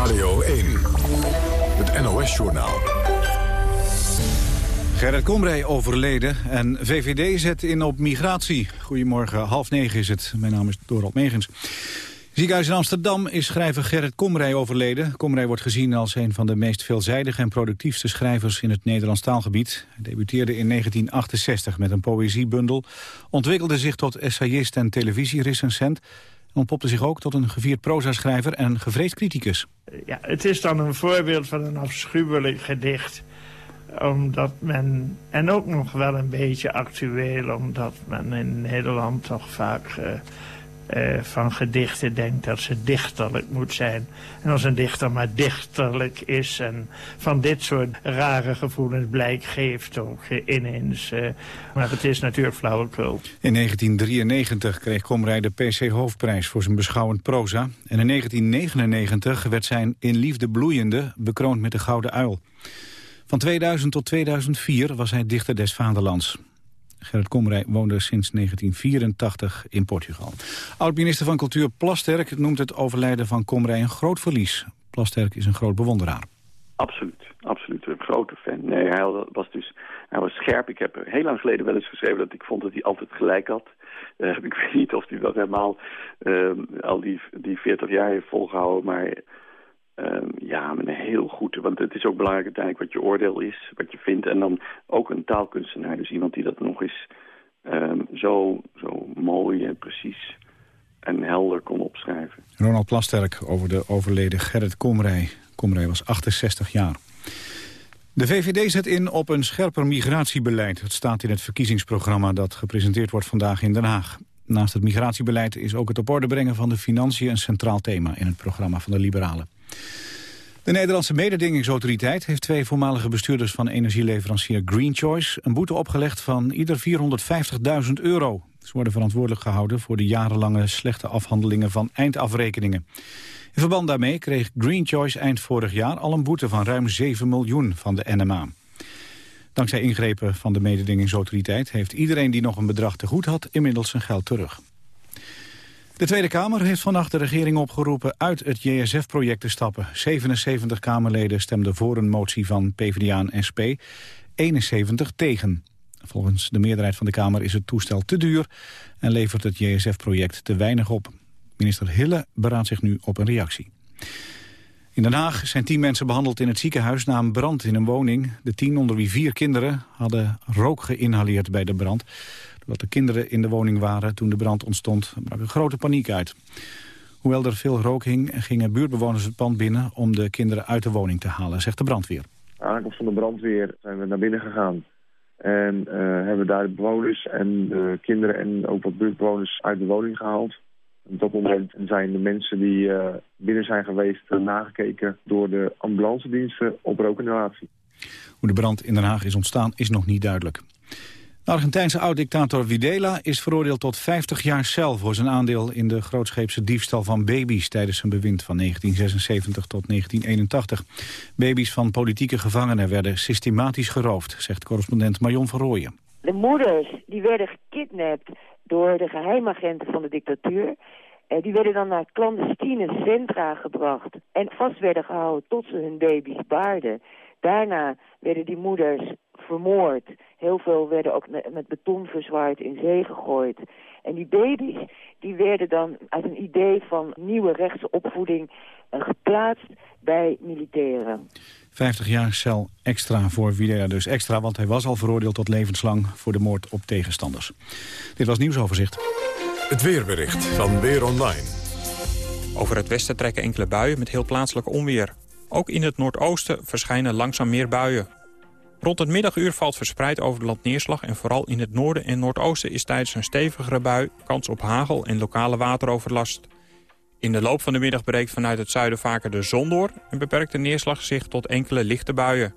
Radio 1, het NOS-journaal. Gerrit Komrij overleden en VVD zet in op migratie. Goedemorgen, half negen is het. Mijn naam is Dorald Megens. Ziekenhuis in Amsterdam is schrijver Gerrit Komrij overleden. Komrij wordt gezien als een van de meest veelzijdige en productiefste schrijvers in het Nederlands taalgebied. Hij debuteerde in 1968 met een poëziebundel, ontwikkelde zich tot essayist en televisierecensent ontpopte zich ook tot een gevierd proza-schrijver en gevreesd criticus. Ja, het is dan een voorbeeld van een afschuwelijk gedicht omdat men, en ook nog wel een beetje actueel, omdat men in Nederland toch vaak uh, uh, van gedichten denkt dat ze dichterlijk moet zijn. En als een dichter maar dichterlijk is en van dit soort rare gevoelens blijk geeft ook uh, ineens. maar het is natuurlijk flauwekul. In 1993 kreeg Komrij de PC Hoofdprijs voor zijn beschouwend proza. En in 1999 werd zijn In Liefde Bloeiende bekroond met de Gouden Uil. Van 2000 tot 2004 was hij dichter des vaderlands. Gerrit Komrij woonde sinds 1984 in Portugal. Oud-minister van Cultuur Plasterk noemt het overlijden van Komrij een groot verlies. Plasterk is een groot bewonderaar. Absoluut, absoluut. Een grote fan. Nee, hij was dus hij was scherp. Ik heb heel lang geleden wel eens geschreven dat ik vond dat hij altijd gelijk had. Uh, ik weet niet of hij dat helemaal uh, al die, die 40 jaar heeft volgehouden, maar ja, met een heel goed, want het is ook belangrijk uiteindelijk wat je oordeel is, wat je vindt. En dan ook een taalkunstenaar, dus iemand die dat nog eens uh, zo, zo mooi en precies en helder kon opschrijven. Ronald Plasterk over de overleden Gerrit Komrij. Komrij was 68 jaar. De VVD zet in op een scherper migratiebeleid. Het staat in het verkiezingsprogramma dat gepresenteerd wordt vandaag in Den Haag. Naast het migratiebeleid is ook het op orde brengen van de financiën een centraal thema in het programma van de Liberalen. De Nederlandse mededingingsautoriteit heeft twee voormalige bestuurders van energieleverancier Green Choice een boete opgelegd van ieder 450.000 euro. Ze worden verantwoordelijk gehouden voor de jarenlange slechte afhandelingen van eindafrekeningen. In verband daarmee kreeg Green Choice eind vorig jaar al een boete van ruim 7 miljoen van de NMA. Dankzij ingrepen van de mededingingsautoriteit heeft iedereen die nog een bedrag te goed had inmiddels zijn geld terug. De Tweede Kamer heeft vannacht de regering opgeroepen uit het JSF-project te stappen. 77 Kamerleden stemden voor een motie van PvdA en SP, 71 tegen. Volgens de meerderheid van de Kamer is het toestel te duur en levert het JSF-project te weinig op. Minister Hille beraadt zich nu op een reactie. In Den Haag zijn tien mensen behandeld in het ziekenhuis na een brand in een woning. De tien, onder wie vier kinderen, hadden rook geïnhaleerd bij de brand. Doordat de kinderen in de woning waren toen de brand ontstond, brak een grote paniek uit. Hoewel er veel rook hing, gingen buurtbewoners het pand binnen om de kinderen uit de woning te halen, zegt de brandweer. Aankomst van de brandweer zijn we naar binnen gegaan. En uh, hebben daar de bewoners en de kinderen en ook wat buurtbewoners uit de woning gehaald. Op dat moment zijn de mensen die uh, binnen zijn geweest uh, nagekeken door de ambulancediensten op rookinhalatie. Hoe de brand in Den Haag is ontstaan is nog niet duidelijk. Argentijnse oud-dictator Videla is veroordeeld tot 50 jaar cel... voor zijn aandeel in de grootscheepse diefstal van baby's... tijdens zijn bewind van 1976 tot 1981. Baby's van politieke gevangenen werden systematisch geroofd... zegt correspondent Marion van Rooyen. De moeders die werden gekidnapt door de geheimagenten van de dictatuur. Uh, die werden dan naar clandestine centra gebracht en vast werden gehouden tot ze hun baby's baarden. Daarna werden die moeders vermoord. Heel veel werden ook met beton verzwaard in zee gegooid. En die baby's die werden dan uit een idee van nieuwe rechtse opvoeding uh, geplaatst bij militairen. 50 jaar cel extra voor Videla dus extra, want hij was al veroordeeld tot levenslang voor de moord op tegenstanders. Dit was Nieuwsoverzicht. Het weerbericht van Weer Online. Over het westen trekken enkele buien met heel plaatselijk onweer. Ook in het noordoosten verschijnen langzaam meer buien. Rond het middaguur valt verspreid over het land neerslag... en vooral in het noorden en noordoosten is tijdens een stevigere bui... kans op hagel en lokale wateroverlast. In de loop van de middag breekt vanuit het zuiden vaker de zon door... en beperkt de neerslag zich tot enkele lichte buien.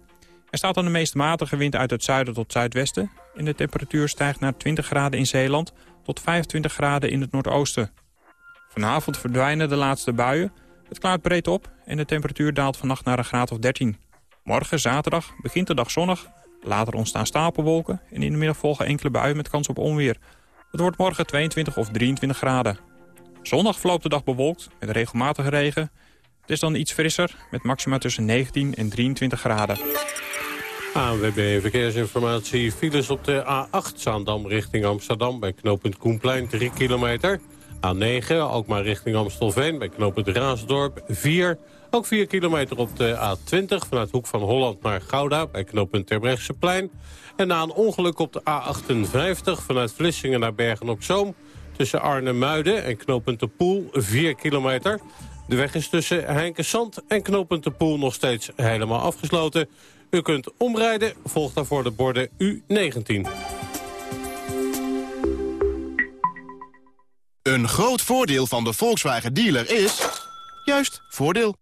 Er staat dan de meest matige wind uit het zuiden tot zuidwesten... en de temperatuur stijgt naar 20 graden in Zeeland... tot 25 graden in het noordoosten. Vanavond verdwijnen de laatste buien. Het klaart breed op en de temperatuur daalt vannacht naar een graad of 13. Morgen, zaterdag, begint de dag zonnig. Later ontstaan stapelwolken en in de middag volgen enkele buien met kans op onweer. Het wordt morgen 22 of 23 graden. Zondag verloopt de dag bewolkt met regelmatige regen. Het is dan iets frisser met maxima tussen 19 en 23 graden. ANWB Verkeersinformatie. Files op de A8 Zaandam richting Amsterdam bij knooppunt Koenplein 3 kilometer. A9 ook maar richting Amstelveen bij knooppunt Raasdorp 4. Ook 4 kilometer op de A20 vanuit Hoek van Holland naar Gouda bij knooppunt Terbrechtseplein. En na een ongeluk op de A58 vanuit Vlissingen naar Bergen-op-Zoom... tussen Arnhem-Muiden en knooppunt de Poel 4 kilometer. De weg is tussen Heinkensand en knooppunt de Poel nog steeds helemaal afgesloten. U kunt omrijden, volg daarvoor de borden U19. Een groot voordeel van de Volkswagen dealer is... juist, voordeel.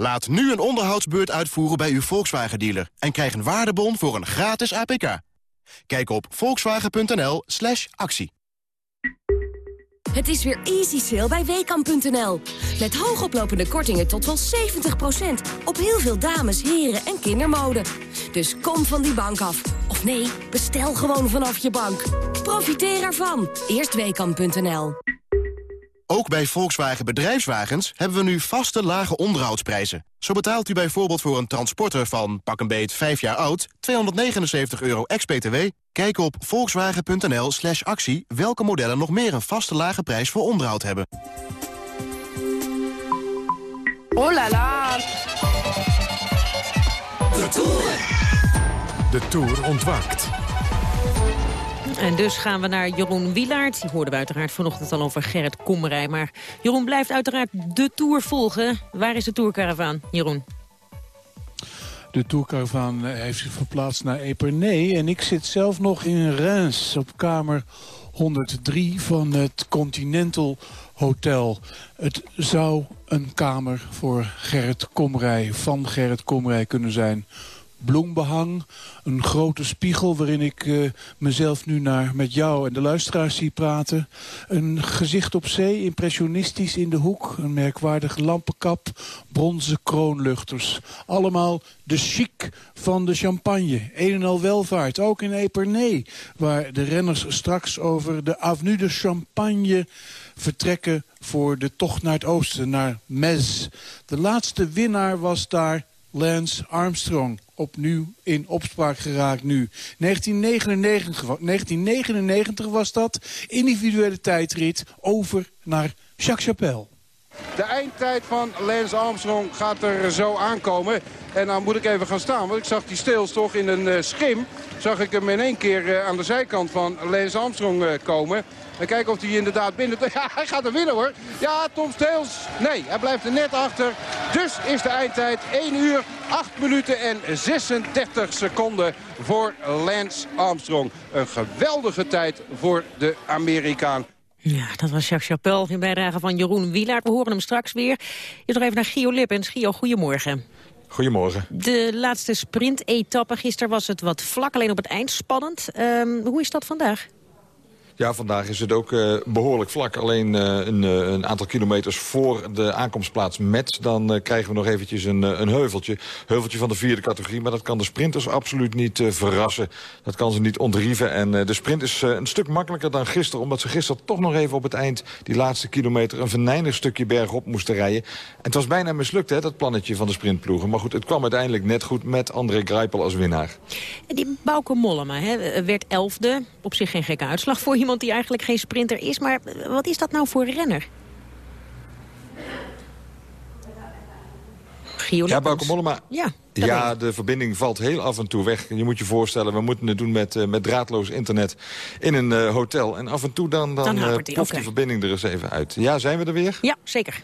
Laat nu een onderhoudsbeurt uitvoeren bij uw Volkswagen-dealer... en krijg een waardebon voor een gratis APK. Kijk op volkswagen.nl slash actie. Het is weer easy sale bij WKAM.nl. Met hoogoplopende kortingen tot wel 70%. Op heel veel dames, heren en kindermode. Dus kom van die bank af. Of nee, bestel gewoon vanaf je bank. Profiteer ervan. Eerst WKAM.nl. Ook bij Volkswagen Bedrijfswagens hebben we nu vaste lage onderhoudsprijzen. Zo betaalt u bijvoorbeeld voor een transporter van pak een beet 5 jaar oud... 279 euro ex-BTW. Kijk op volkswagen.nl slash actie welke modellen nog meer een vaste lage prijs voor onderhoud hebben. Oh la la! De Tour. De Tour ontwaakt. En dus gaan we naar Jeroen Wilaert. Die hoorden we uiteraard vanochtend al over Gerrit Kommerij. Maar Jeroen blijft uiteraard de Tour volgen. Waar is de Tourcaravaan, Jeroen? De Tourcaravaan eh, heeft zich verplaatst naar Epernay. En ik zit zelf nog in Reims op kamer 103 van het Continental Hotel. Het zou een kamer voor Gerrit Komrij, van Gerrit Komrij kunnen zijn bloembehang. Een grote spiegel waarin ik uh, mezelf nu naar met jou en de luisteraars zie praten. Een gezicht op zee, impressionistisch in de hoek. Een merkwaardige lampenkap, bronzen kroonluchters. Allemaal de chic van de champagne. Een en al welvaart, ook in Epernay. Waar de renners straks over de Avenue de Champagne vertrekken voor de tocht naar het oosten, naar Metz. De laatste winnaar was daar Lance Armstrong opnieuw in opspraak geraakt nu. 1999, 1999 was dat. Individuele tijdrit over naar Jacques Chapelle. De eindtijd van Lance Armstrong gaat er zo aankomen. En dan moet ik even gaan staan, want ik zag die steels toch in een uh, schim. Zag ik hem in één keer uh, aan de zijkant van Lance Armstrong uh, komen. En kijken of hij inderdaad binnen... Ja, hij gaat er winnen hoor. Ja, Tom Steels. Nee, hij blijft er net achter. Dus is de eindtijd 1 uur, 8 minuten en 36 seconden voor Lance Armstrong. Een geweldige tijd voor de Amerikaan. Ja, dat was Jacques Chapelle in bijdrage van Jeroen Wielaert. We horen hem straks weer. Je nog even naar Gio Lippens. Gio, goedemorgen. Goedemorgen. De laatste sprint-etappe. Gisteren was het wat vlak, alleen op het eind spannend. Um, hoe is dat vandaag? Ja, vandaag is het ook uh, behoorlijk vlak. Alleen uh, een, uh, een, aantal kilometers voor de aankomstplaats Metz... dan krijgen we nog eventjes een, een heuveltje. Heuveltje van de vierde categorie. Maar dat kan de sprinters absoluut niet verrassen. Dat kan ze niet ontrieven. En de sprint is een stuk makkelijker dan gisteren... omdat ze gisteren toch nog even op het eind... die laatste kilometer een venijnig stukje bergop moesten rijden. En het was bijna mislukt, hè, dat plannetje van de sprintploegen. Maar goed, het kwam uiteindelijk net goed met André Greipel als winnaar. Die Bauke Mollema hè, werd elfde. Op zich geen gekke uitslag voor iemand iemand die eigenlijk geen sprinter is. Maar wat is dat nou voor renner? ja, Bauke Mollema. Ja, ja, de verbinding valt heel af en toe weg. Je moet je voorstellen, we moeten het doen met, uh, met draadloos internet in een uh, hotel. En af en toe dan, dan, dan uh, okay. de verbinding er eens even uit. Ja, zijn we er weer? Ja, zeker.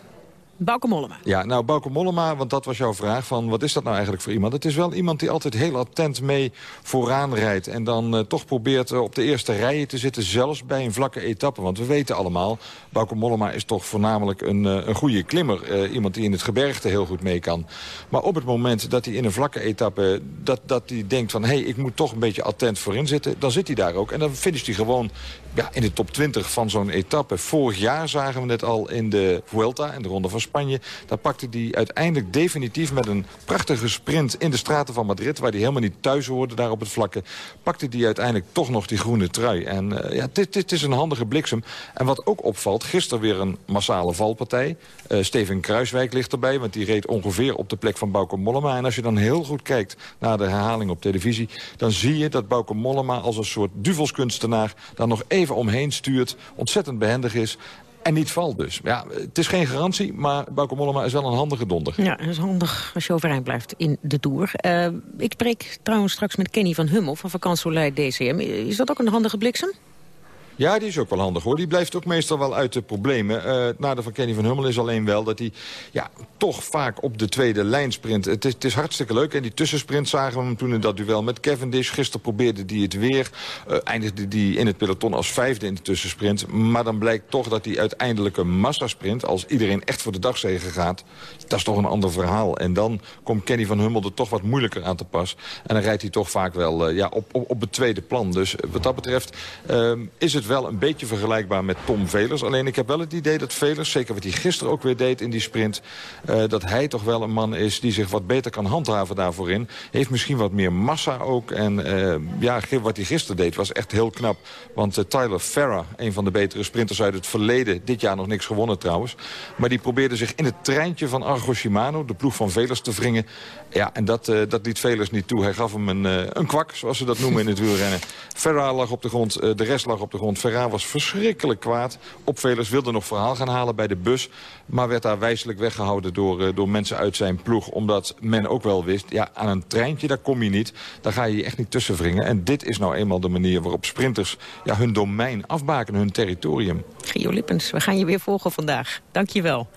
Bauke Mollema. Ja, nou Bauke Mollema, want dat was jouw vraag van wat is dat nou eigenlijk voor iemand? Het is wel iemand die altijd heel attent mee vooraan rijdt. En dan uh, toch probeert uh, op de eerste rijen te zitten, zelfs bij een vlakke etappe. Want we weten allemaal, Bauke Mollema is toch voornamelijk een, uh, een goede klimmer. iemand die in het gebergte heel goed mee kan. Maar op het moment dat hij in een vlakke etappe, dat, dat denkt van... hé, hey, ik moet toch een beetje attent voorin zitten, dan zit hij daar ook. En dan finisht hij gewoon ja, in de top 20 van zo'n etappe. Vorig jaar zagen we het al in de Vuelta, in de Ronde van Spanje. Daar pakte hij uiteindelijk definitief met een prachtige sprint in de straten van Madrid... waar hij helemaal niet thuis hoorde daar op het vlakke... pakte hij uiteindelijk toch nog die groene trui. En uh, ja, dit, is een handige bliksem. En wat ook opvalt, gisteren weer een massale valpartij. Uh, Steven Kruiswijk ligt erbij, want die reed ongeveer op de plek van Bauke Mollema. En als je dan heel goed kijkt naar de herhaling op televisie... dan zie je dat Bauke Mollema als een soort duvelskunstenaar... daar nog even omheen stuurt, ontzettend behendig is... En niet valt dus. Ja, het is geen garantie, maar Bauke Mollema is wel een handige donder. Ja, is handig als je overeind blijft in de Tour. Uh, ik spreek trouwens straks met Kenny van Hummel van Vakantsoleid DCM. Is dat ook een handige bliksem? Ja, die is ook wel handig hoor. Die blijft ook meestal wel uit de problemen. Uh, het nadeel van Kenny van Hummel is alleen wel dat hij ja, toch vaak op de tweede lijn sprint. Het is, het is hartstikke leuk. En die tussensprint zagen we hem toen in dat duel met Cavendish. Gisteren probeerde hij het weer. Uh, eindigde hij in het peloton als vijfde in de tussensprint. Maar dan blijkt toch dat hij uiteindelijk een massasprint... als iedereen echt voor de dagzegen gaat, dat is toch een ander verhaal. En dan komt Kenny van Hummel er toch wat moeilijker aan te pas. En dan rijdt hij toch vaak wel uh, ja, op, op, op het tweede plan. Dus wat dat betreft is het wel een beetje vergelijkbaar met Tom Velers. Alleen ik heb wel het idee dat Velers, zeker wat hij gisteren ook weer deed in die sprint... Uh, dat hij toch wel een man is die zich wat beter kan handhaven daarvoor in. Heeft misschien wat meer massa ook. En uh, ja, wat hij gisteren deed was echt heel knap. Want uh, Tyler Farah, een van de betere sprinters uit het verleden... dit jaar nog niks gewonnen trouwens. Maar die probeerde zich in het treintje van Argo Shimano... de ploeg van Velers te wringen. Ja, en dat, dat liet Velers niet toe. Hij gaf hem een, een kwak, zoals ze dat noemen in het wielrennen. Farah lag op de grond, de rest lag op de grond. Ferra was verschrikkelijk kwaad. Opvelers wilde nog verhaal gaan halen bij de bus... maar werd daar wijselijk weggehouden door, door mensen uit zijn ploeg. Omdat men ook wel wist, ja, aan een treintje daar kom je niet. Daar ga je je echt niet tussen wringen. En dit is nou eenmaal de manier waarop sprinters ja, hun domein afbaken, hun territorium. Gio Lippens, we gaan je weer volgen vandaag. Dank je wel.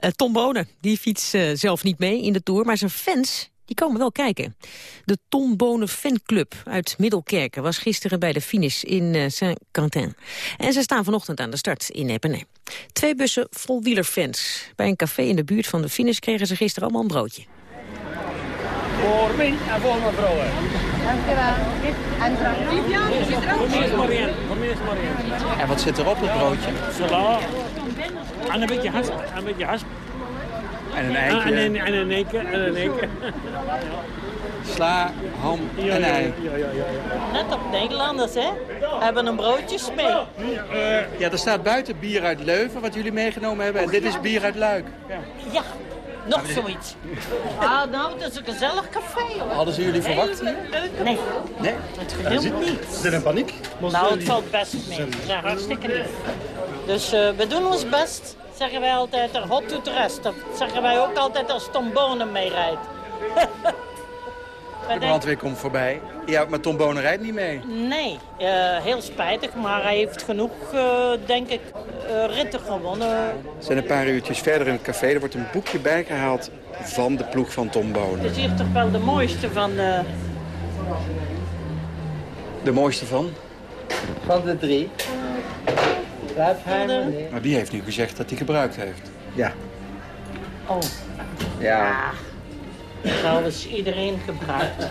Uh, Tom Bonen, die fietst uh, zelf niet mee in de Tour, maar zijn fans die komen wel kijken. De Tom Bonen Fanclub uit Middelkerken was gisteren bij de finish in uh, Saint-Quentin. En ze staan vanochtend aan de start in Epernay. Twee bussen vol wielerfans. Bij een café in de buurt van de finish kregen ze gisteren allemaal een broodje. Voor mij en voor mevrouw. Dankjewel. En En wat zit er op het broodje? Sala. En een beetje hasp. Een beetje hasp. En een eitje. En een, en een eiken. En een eiken. Sla, ham ja, en ei. Ja, ja, ja, ja, Net op Nederlanders, hè? Hebben een broodjes mee. Ja, er staat buiten bier uit Leuven, wat jullie meegenomen hebben. En dit is bier uit Luik. Ja, ja nog zoiets. Ah, nou, het is een gezellig café, hoor. Hadden ze jullie verwacht hier? Nee. Nee? Het geheel niet. Is er een paniek? Nou, het valt best mee. Ze zijn hartstikke lief. Dus uh, we doen ons best zeggen wij altijd, er hot to the rest. Dat zeggen wij ook altijd als Tom Bonen meerijdt. de brandweer komt voorbij. Ja, maar Tom Bonen rijdt niet mee. Nee, uh, heel spijtig, maar hij heeft genoeg, uh, denk ik, uh, ritten gewonnen. We zijn een paar uurtjes verder in het café. Er wordt een boekje bijgehaald van de ploeg van Tom Bonen. Het is hier toch wel de mooiste van... De mooiste van? Van de drie. Maar die heeft nu gezegd dat hij gebruikt heeft. Ja. Oh. Ja. Trouwens, iedereen gebruikt.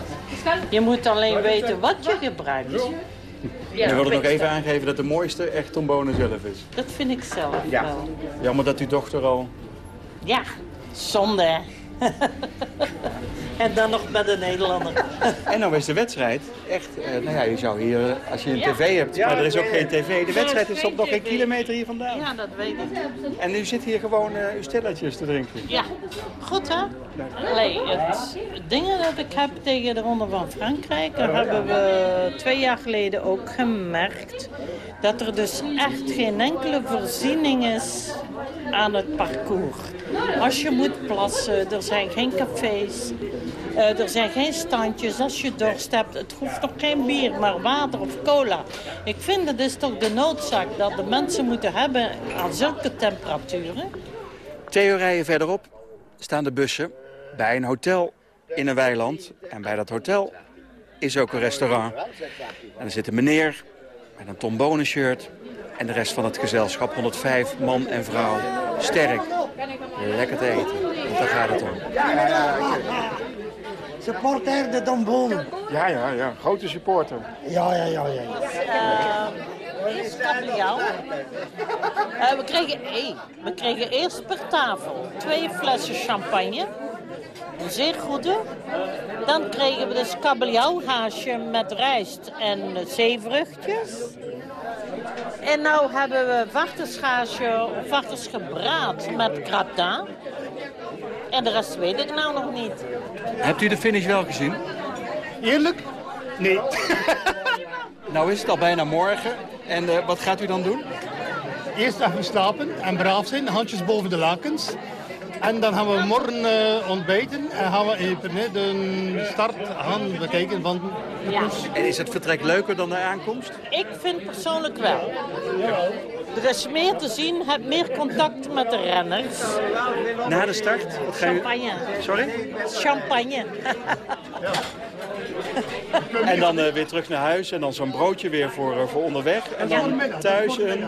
Je moet alleen weten wat je gebruikt. Ja, we willen nog even aangeven dat de mooiste echt Tom Bonen zelf is. Dat vind ik zelf wel. Jammer dat uw dochter al... Ja, zonde hè. en dan nog met een Nederlander. En nou is de wedstrijd echt... eh, nou ja, je zou hier, eh, als je een Ja. tv hebt, Ja, maar er is ook ja, geen tv. De wedstrijd is op nog geen kilometer hier vandaan. Ja, dat weet ik. En u zit hier gewoon eh, uw stelletjes te drinken. Ja, goed hè? Allee, het dingen dat ik heb tegen de Ronde van Frankrijk, daar hebben we twee jaar geleden ook gemerkt dat er dus echt geen enkele voorziening is aan het parcours. Als je moet plassen, er zijn geen cafés, eh, er zijn geen standjes. Als je dorst hebt, het hoeft nog geen bier, maar water of cola. Ik vind het is toch de noodzaak dat de mensen moeten hebben aan zulke temperaturen. Theo rijen verderop staan de bussen bij een hotel in een weiland. En bij dat hotel is ook een restaurant. En er zit een meneer met een Tom Bonen shirt. En de rest van het gezelschap, 105 man en vrouw. Sterk. Lekker te eten. Want daar gaat het om. Supporter de Dombonen. Ja, ja, ja. Grote supporter. Ja, ja, ja, ja. Uh, eerst kabeljauw. Eh, we, kregen, hey, we kregen eerst per tafel twee flessen champagne. Een zeer goede. Dan kregen we dus kabeljauwhaasje met rijst en eh, zeevruchtjes. En nu hebben we varkenshaasje of varkensgebraad met gratin. En de rest weet ik nou nog niet. Hebt u de finish wel gezien? Eerlijk? Nee. Nou is het al bijna morgen. En eh, wat gaat u dan doen? Eerst even slapen en braaf zijn, handjes boven de lakens. En dan gaan we morgen eh, ontbijten en gaan we even de start gaan bekijken van de Ja. koers. En is het vertrek leuker dan de aankomst? Ik vind persoonlijk wel. Er is meer te zien, heb meer contact met de renners. Na de start? Wat ga je... Champagne. Sorry? Champagne. En dan eh, weer terug naar huis en dan zo'n broodje weer voor, eh, voor onderweg. En dan thuis een...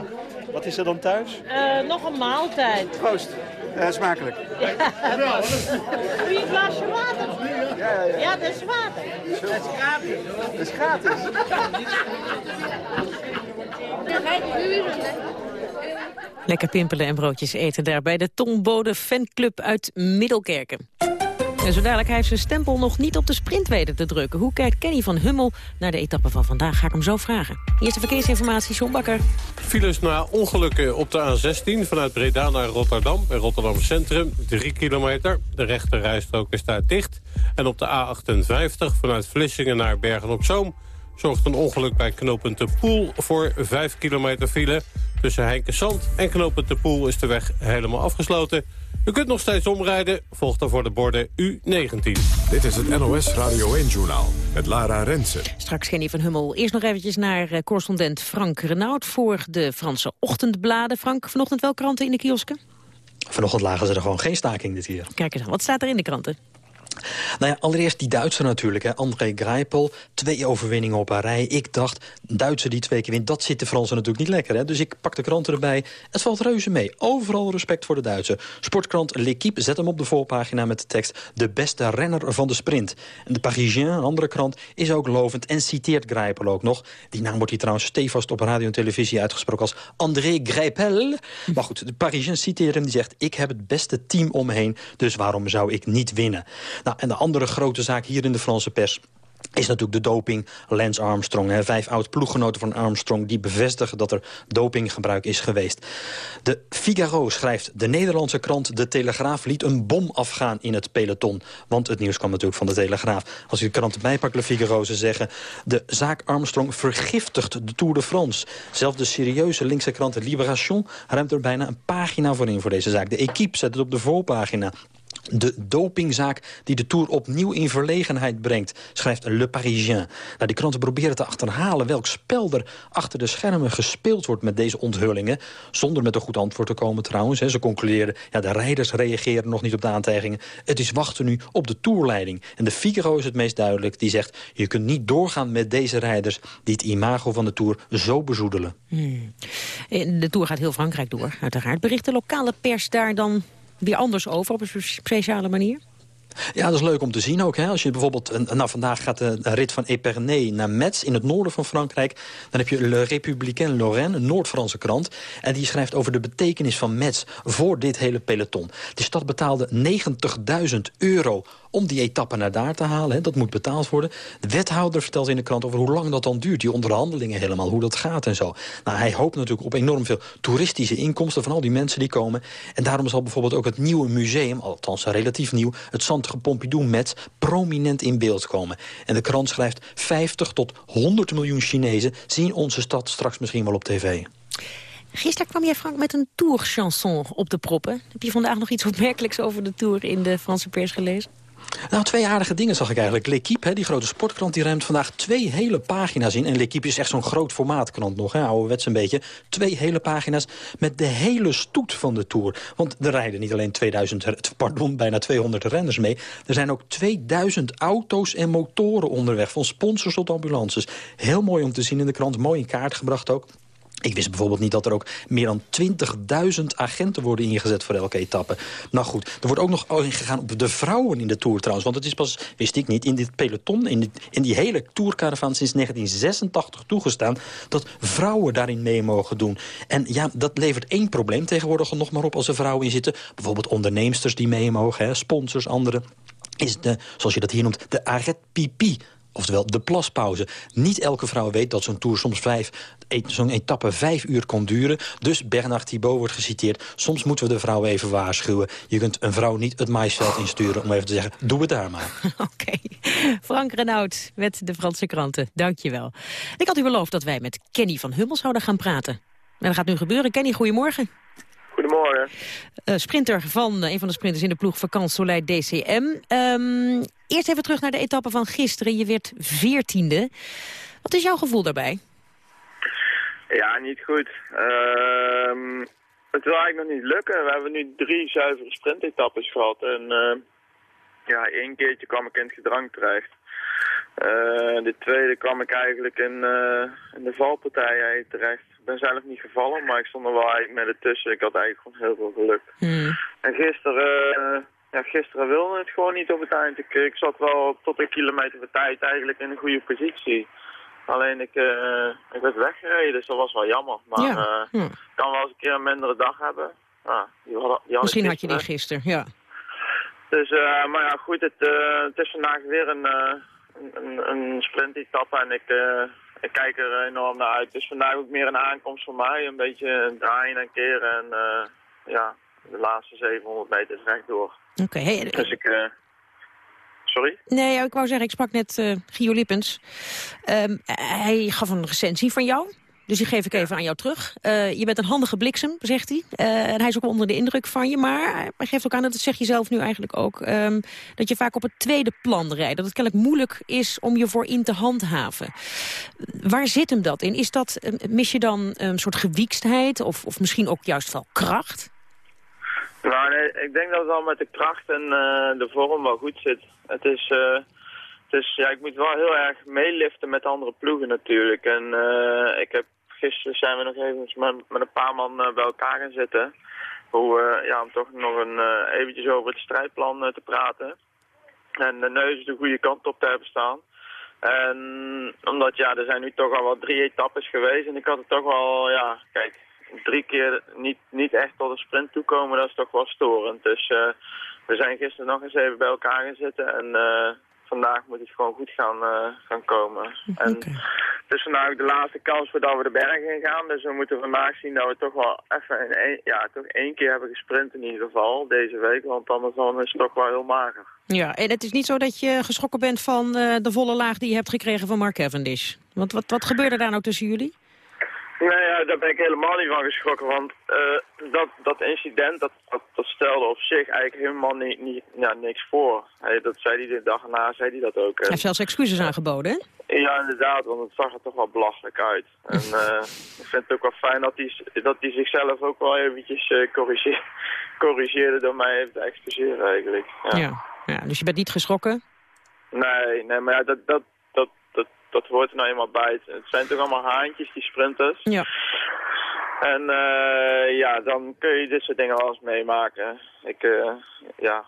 Wat is er dan thuis? Eh, nog een maaltijd. Proost. Eh, smakelijk. Je een glaasje water? Ja, ja, ja. Ja, dat is water. Dat is gratis. Dat is gratis. Lekker pimpelen en broodjes eten daar bij de Tom Bode fanclub uit Middelkerken. En zo dadelijk heeft zijn stempel nog niet op de sprint weten te drukken. Hoe kijkt Kenny van Hummel naar de etappe van vandaag? Ga ik hem zo vragen. Eerste verkeersinformatie, John Bakker. Files na ongelukken op de A16 vanuit Breda naar Rotterdam. Bij Rotterdam Centrum, 3 kilometer. De rechte rijstrook is daar dicht. En op de A58 vanuit Vlissingen naar Bergen-op-Zoom... zorgt een ongeluk bij knooppunt De Poel voor 5 kilometer file. Tussen Heinkensand en knooppunt De Poel is de weg helemaal afgesloten. U kunt nog steeds omrijden. Volgt dan voor de borden U19. Dit is het NOS Radio 1-journaal met Lara Rensen. Straks Kenny van Hummel. Eerst nog eventjes naar eh, correspondent Frank Renaud voor de Franse ochtendbladen. Frank, vanochtend wel kranten in de kiosken? Vanochtend lagen ze er gewoon geen staking dit keer. Kijk eens aan, wat staat er in de kranten? Nou ja, allereerst die Duitser natuurlijk. hè. André Greipel, twee overwinningen op een rij. Ik dacht, Duitser die twee keer wint, dat zit de Fransen natuurlijk niet lekker. Hè? Dus ik pak de kranten erbij. Het valt reuze mee. Overal respect voor de Duitser. Sportkrant L'Equipe zet hem op de voorpagina met de tekst... de beste renner van de sprint. En de Parisien, een andere krant, is ook lovend en citeert Greipel ook nog. Die naam wordt hier trouwens stevast op radio en televisie uitgesproken als André Greipel. Maar goed, de Parisien citeert hem, die zegt... ik heb het beste team om me heen, dus waarom zou ik niet winnen? Nou, en de andere grote zaak hier in de Franse pers is natuurlijk de doping Lance Armstrong. Hè. Vijf oud-ploeggenoten van Armstrong die bevestigen dat er dopinggebruik is geweest. De Figaro schrijft, de Nederlandse krant De Telegraaf liet een bom afgaan in het peloton. Want het nieuws kwam natuurlijk van de Telegraaf. Als u de krant erbij pakt, De Figaro, ze zeggen... de zaak Armstrong vergiftigt de Tour de France. Zelfs de serieuze linkse krant Libération ruimt er bijna een pagina voor in voor deze zaak. De Equipe zet het op de voorpagina. De dopingzaak die de Tour opnieuw in verlegenheid brengt, schrijft Le Parisien. Nou, die kranten proberen te achterhalen welk spel er achter de schermen gespeeld wordt met deze onthullingen. Zonder met een goed antwoord te komen trouwens. Hè. Ze concluderen, ja, de rijders reageren nog niet op de aantijgingen. Het is wachten nu op de toerleiding. En de Figaro is het meest duidelijk. Die zegt, je kunt niet doorgaan met deze rijders die het imago van de Tour zo bezoedelen. Hmm. De Tour gaat heel Frankrijk door, uiteraard. Bericht de lokale pers daar dan weer anders over op een speciale manier? Ja, dat is leuk om te zien ook. Hè. Als je bijvoorbeeld, nou, vandaag gaat de rit van Epernay naar Metz in het noorden van Frankrijk. Dan heb je Le Républicain Lorraine, een Noord-Franse krant. En die schrijft over de betekenis van Metz voor dit hele peloton. De stad betaalde 90.000 euro om die etappe naar daar te halen. Hè. Dat moet betaald worden. De wethouder vertelt in de krant over hoe lang dat dan duurt. Die onderhandelingen helemaal, hoe dat gaat en zo. Nou, hij hoopt natuurlijk op enorm veel toeristische inkomsten... van al die mensen die komen. En daarom zal bijvoorbeeld ook het nieuwe museum... althans relatief nieuw, het Centre Pompidou met prominent in beeld komen. En de krant schrijft 50 tot 100 miljoen Chinezen... zien onze stad straks misschien wel op tv. Gisteren kwam jij, Frank, met een tourchanson op de proppen. Heb je vandaag nog iets opmerkelijks over de tour in de Franse pers gelezen? Nou, twee aardige dingen zag ik eigenlijk. L'Equipe, die grote sportkrant, die ruimt vandaag twee hele pagina's in. En L'Equipe is echt zo'n groot formaatkrant nog, hè, ouderwets een beetje. Twee hele pagina's met de hele stoet van de Tour. Want er rijden niet alleen 2000, pardon, bijna 200 renners mee. Er zijn ook 2000 auto's en motoren onderweg. Van sponsors tot ambulances. Heel mooi om te zien in de krant. Mooi in kaart gebracht ook. Ik wist bijvoorbeeld niet dat er ook meer dan 20.000 agenten worden ingezet voor elke etappe. Nou goed, er wordt ook nog ingegaan op de vrouwen in de Tour trouwens. Want het is pas, wist ik niet, in dit peloton, in, in die hele Tourcaravan sinds 1986 toegestaan... dat vrouwen daarin mee mogen doen. En ja, dat levert één probleem tegenwoordig nog maar op als er vrouwen in zitten. Bijvoorbeeld onderneemsters die mee mogen, hè, sponsors, anderen is de, zoals je dat hier noemt, de arrêt pipi Oftewel de plaspauze. Niet elke vrouw weet dat zo'n tour soms vijf, zo'n etappe vijf uur kan duren. Dus Bernard Thibault wordt geciteerd. Soms moeten we de vrouw even waarschuwen. Je kunt een vrouw niet het maisveld insturen om even te zeggen, doe het daar maar. Oké. Frank Renaud met de Franse kranten. Dank je wel. Ik had u beloofd dat wij met Kenny van Hummel zouden gaan praten. En dat gaat nu gebeuren. Kenny, goedemorgen. Goedemorgen. Uh, sprinter van uh, een van de sprinters in de ploeg Vakant Soleil DCM. Um, ehm, eerst even terug naar de etappe van gisteren. Je werd veertiende. Wat is jouw gevoel daarbij? Ja, niet goed. Uh, het wil eigenlijk nog niet lukken. We hebben nu drie zuivere sprintetappes gehad. En uh, ja, één keertje kwam ik in het gedrang terecht. de tweede kwam ik eigenlijk in, in de valpartij terecht ben zelf niet gevallen, maar ik stond er wel eigenlijk met het tussen. Ik had eigenlijk gewoon heel veel geluk. Hmm. En gisteren, uh, ja, gisteren wilde het gewoon niet op het eind. Ik, ik zat wel tot een kilometer voor tijd eigenlijk in een goede positie. Alleen ik, uh, ik werd weggereden, dus dat was wel jammer. Maar ja. uh, kan wel eens een keer een mindere dag hebben. Ah, die had, die Misschien had je die gisteren, ja. Dus, uh, maar ja, goed, het, het is vandaag weer een, een, een sprintetappe en ik, ik kijk er enorm naar uit. Het is vandaag ook meer een aankomst voor mij. Een beetje draaien en keren. En uh, ja, de laatste 700 meter is rechtdoor. Oké. Hey, dus ik... Uh, sorry? Nee, ik wou zeggen, ik sprak net uh, Gio Lippens. Um, hij gaf een recensie van jou. Dus die geef ik even aan jou terug. Uh, je bent een handige bliksem, zegt hij. Uh, en hij is ook onder de indruk van je. Maar hij geeft ook aan, dat zeg je zelf nu eigenlijk ook... Um, dat je vaak op het tweede plan rijdt. Dat het kennelijk moeilijk is om je voor in te handhaven. Waar zit hem dat in? Is dat, uh, mis je dan een soort gewiekstheid? Of, of misschien ook juist wel kracht? Nou, nee, ik denk dat het wel met de kracht en de vorm wel goed zit. Het is... Dus ja, ik moet wel heel erg meeliften met andere ploegen natuurlijk. En uh, ik heb, gisteren zijn we nog even met, met een paar man uh, bij elkaar gaan zitten. Uh, ja, om toch nog een, eventjes over het strijdplan te praten. En de neus de goede kant op te hebben staan. En omdat ja, er zijn nu toch al wel drie etappes geweest. En ik had het toch wel, ja, kijk, drie keer niet, niet echt tot een sprint toekomen, dat is toch wel storend. Dus we zijn gisteren nog eens even bij elkaar gaan zitten. En vandaag moet het gewoon goed gaan, uh, gaan komen. En het is vandaag de laatste kans voordat we de bergen in gaan. Dus we moeten vandaag zien dat we toch wel even in één, ja, toch één keer hebben gesprint in ieder geval deze week. Want anders dan is het toch wel heel mager. Ja, en het is niet zo dat je geschrokken bent van uh, de volle laag die je hebt gekregen van Mark Cavendish. Want wat, wat gebeurde daar nou tussen jullie? Nee, ja, daar ben ik helemaal niet van geschrokken, want uh, dat, dat incident, dat, dat, dat, stelde op zich eigenlijk helemaal niet, niet, ja, niks voor. Hey, dat zei hij de dag erna, zei hij dat ook. Hij heeft zelfs excuses aangeboden, hè? Ja, inderdaad, want het zag er toch wel belachelijk uit. En uh, ik vind het ook wel fijn dat hij, dat hij zichzelf ook wel eventjes uh, corrigeerde, corrigeerde door mij even te excuseren eigenlijk. Ja. ja. Ja, dus je bent niet geschrokken? Nee, nee maar ja, dat, dat, dat, hoort er nou eenmaal bij. Het zijn toch allemaal haantjes, die sprinters. Ja. En uh, ja, dan kun je dit soort dingen wel eens meemaken. Ik, uh, ja,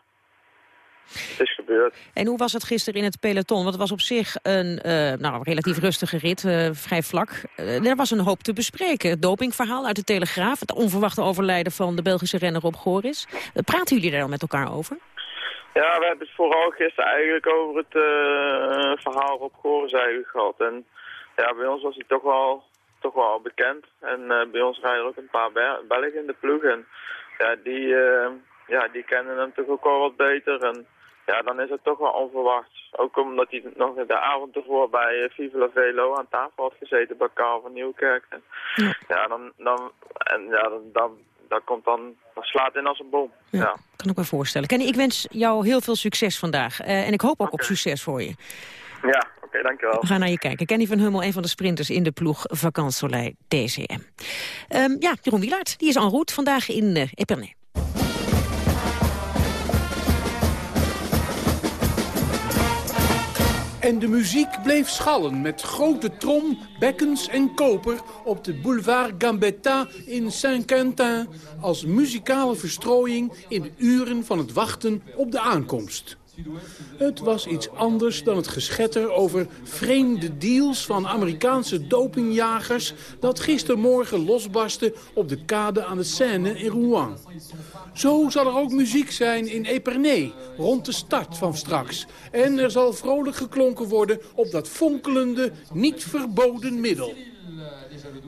het is gebeurd. En hoe was het gisteren in het peloton? Want het was op zich een uh, nou, relatief rustige rit, vrij vlak. Er was een hoop te bespreken. Het dopingverhaal uit de Telegraaf, het onverwachte overlijden van de Belgische renner op Goris. praten jullie daar dan met elkaar over? Ja, we hebben het vooral gisteren eigenlijk over het uh, verhaal op Goris eigenlijk gehad. En ja, bij ons was hij toch wel, toch wel bekend. En uh, bij ons rijden ook een paar Belgen in de ploeg. En ja, die, uh, ja, die kennen hem toch ook wel wat beter. En ja, dan is het toch wel onverwachts. Ook omdat hij nog de avond ervoor bij Vive la Velo aan tafel had gezeten bij Karel van Nieuwkerk. En, ja. ja, dan, dan, en, ja dan, dan dat komt dan, slaat in als een bom. Ja, ja. kan ik me voorstellen. Kenny, ik wens jou heel veel succes vandaag. Uh, en ik hoop ook okay. op succes voor je. Ja, oké, okay, dankjewel. We gaan naar je kijken. Kenny van Hummel, een van de sprinters in de ploeg Vakant Soleil DCM. Um, ja, Jeroen Wielaert, die is en route vandaag in uh, Epernay. En de muziek bleef schallen met grote trom, bekkens en koper... op de boulevard Gambetta in Saint-Quentin... als muzikale verstrooiing in de uren van het wachten op de aankomst. Het was iets anders dan het geschetter over vreemde deals van Amerikaanse dopingjagers... dat gistermorgen losbarstte op de kade aan de Seine in Rouen. Zo zal er ook muziek zijn in Epernay, rond de start van straks. En er zal vrolijk geklonken worden op dat fonkelende, niet verboden middel.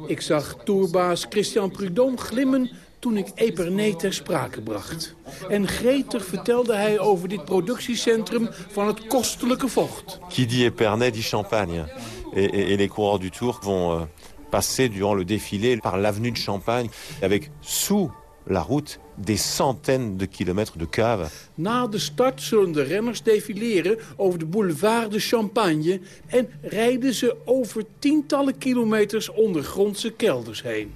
Ik zag tourbaas Christian Prudhomme glimmen toen ik Epernay ter sprake bracht. En gretig vertelde hij over dit productiecentrum van het kostelijke vocht. Qui dit Epernay dit Champagne. Et, et, et les coureurs du Tour vont euh, passer durant le défilé par l'avenue de Champagne avec sous la route des centaines de kilomètres de caves. Na de start zullen de renners defileren over de boulevard de Champagne... en rijden ze over tientallen kilometers ondergrondse kelders heen.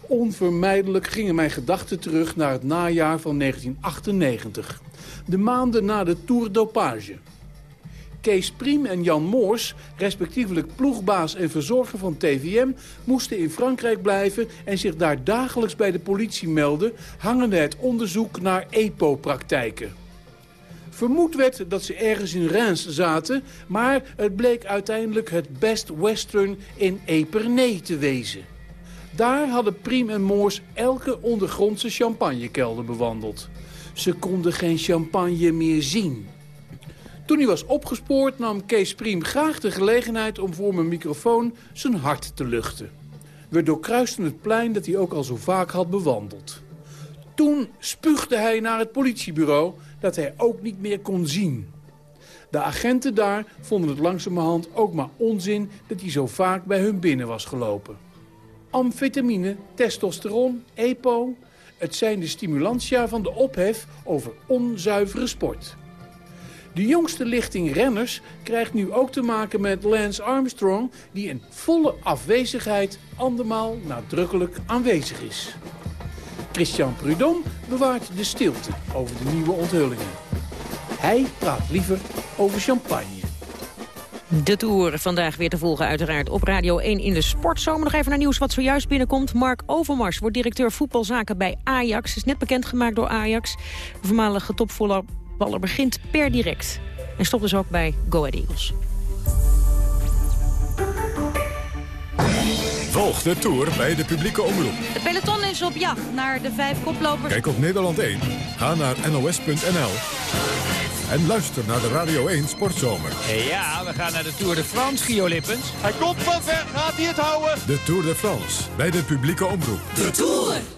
Onvermijdelijk gingen mijn gedachten terug naar het najaar van 1998. De maanden na de Tour Dopage. Kees Priem en Jan Moors, respectievelijk ploegbaas en verzorger van TVM... moesten in Frankrijk blijven en zich daar dagelijks bij de politie melden... hangende het onderzoek naar EPO-praktijken. Vermoed werd dat ze ergens in Reims zaten... maar het bleek uiteindelijk het Best Western in Epernay te wezen. Daar hadden Priem en Moors elke ondergrondse champagnekelder bewandeld. Ze konden geen champagne meer zien. Toen hij was opgespoord nam Kees Priem graag de gelegenheid om voor mijn microfoon zijn hart te luchten. We doorkruisten het plein dat hij ook al zo vaak had bewandeld. Toen spuugde hij naar het politiebureau dat hij ook niet meer kon zien. De agenten daar vonden het langzamerhand ook maar onzin dat hij zo vaak bij hun binnen was gelopen. Amfetamine, testosteron, EPO. Het zijn de stimulantia van de ophef over onzuivere sport. De jongste lichting renners krijgt nu ook te maken met Lance Armstrong... die in volle afwezigheid andermaal nadrukkelijk aanwezig is. Christian Prudhomme bewaart de stilte over de nieuwe onthullingen. Hij praat liever over champagne. De Tour vandaag weer te volgen uiteraard op Radio 1 in de sportzomer. Nog even naar nieuws wat zojuist binnenkomt. Mark Overmars wordt directeur voetbalzaken bij Ajax. Is net bekendgemaakt door Ajax. Voormalige topvoetballer begint per direct. En stopt dus ook bij Go Ahead Eagles. Volg de Tour bij de publieke omroep. De peloton is op jacht naar de vijf koplopers. Kijk op Nederland 1. Ga naar nos.nl. En luister naar de Radio 1 Sportzomer. Ja, we gaan naar de Tour de France, Gio Lippens. Hij komt van ver, gaat hij het houden? De Tour de France, bij de publieke omroep. De Tour!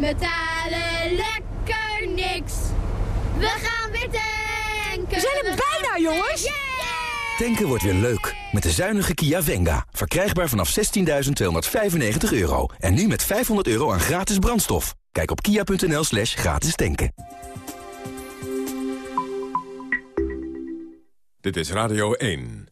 Betalen lekker niks. We gaan weer tanken. We zijn er bijna, jongens. Tanken wordt weer leuk. Met de zuinige Kia Venga. Verkrijgbaar vanaf 16.295 euro. En nu met 500 euro aan gratis brandstof. Kijk op kia.nl slash gratis tanken. Dit is Radio 1.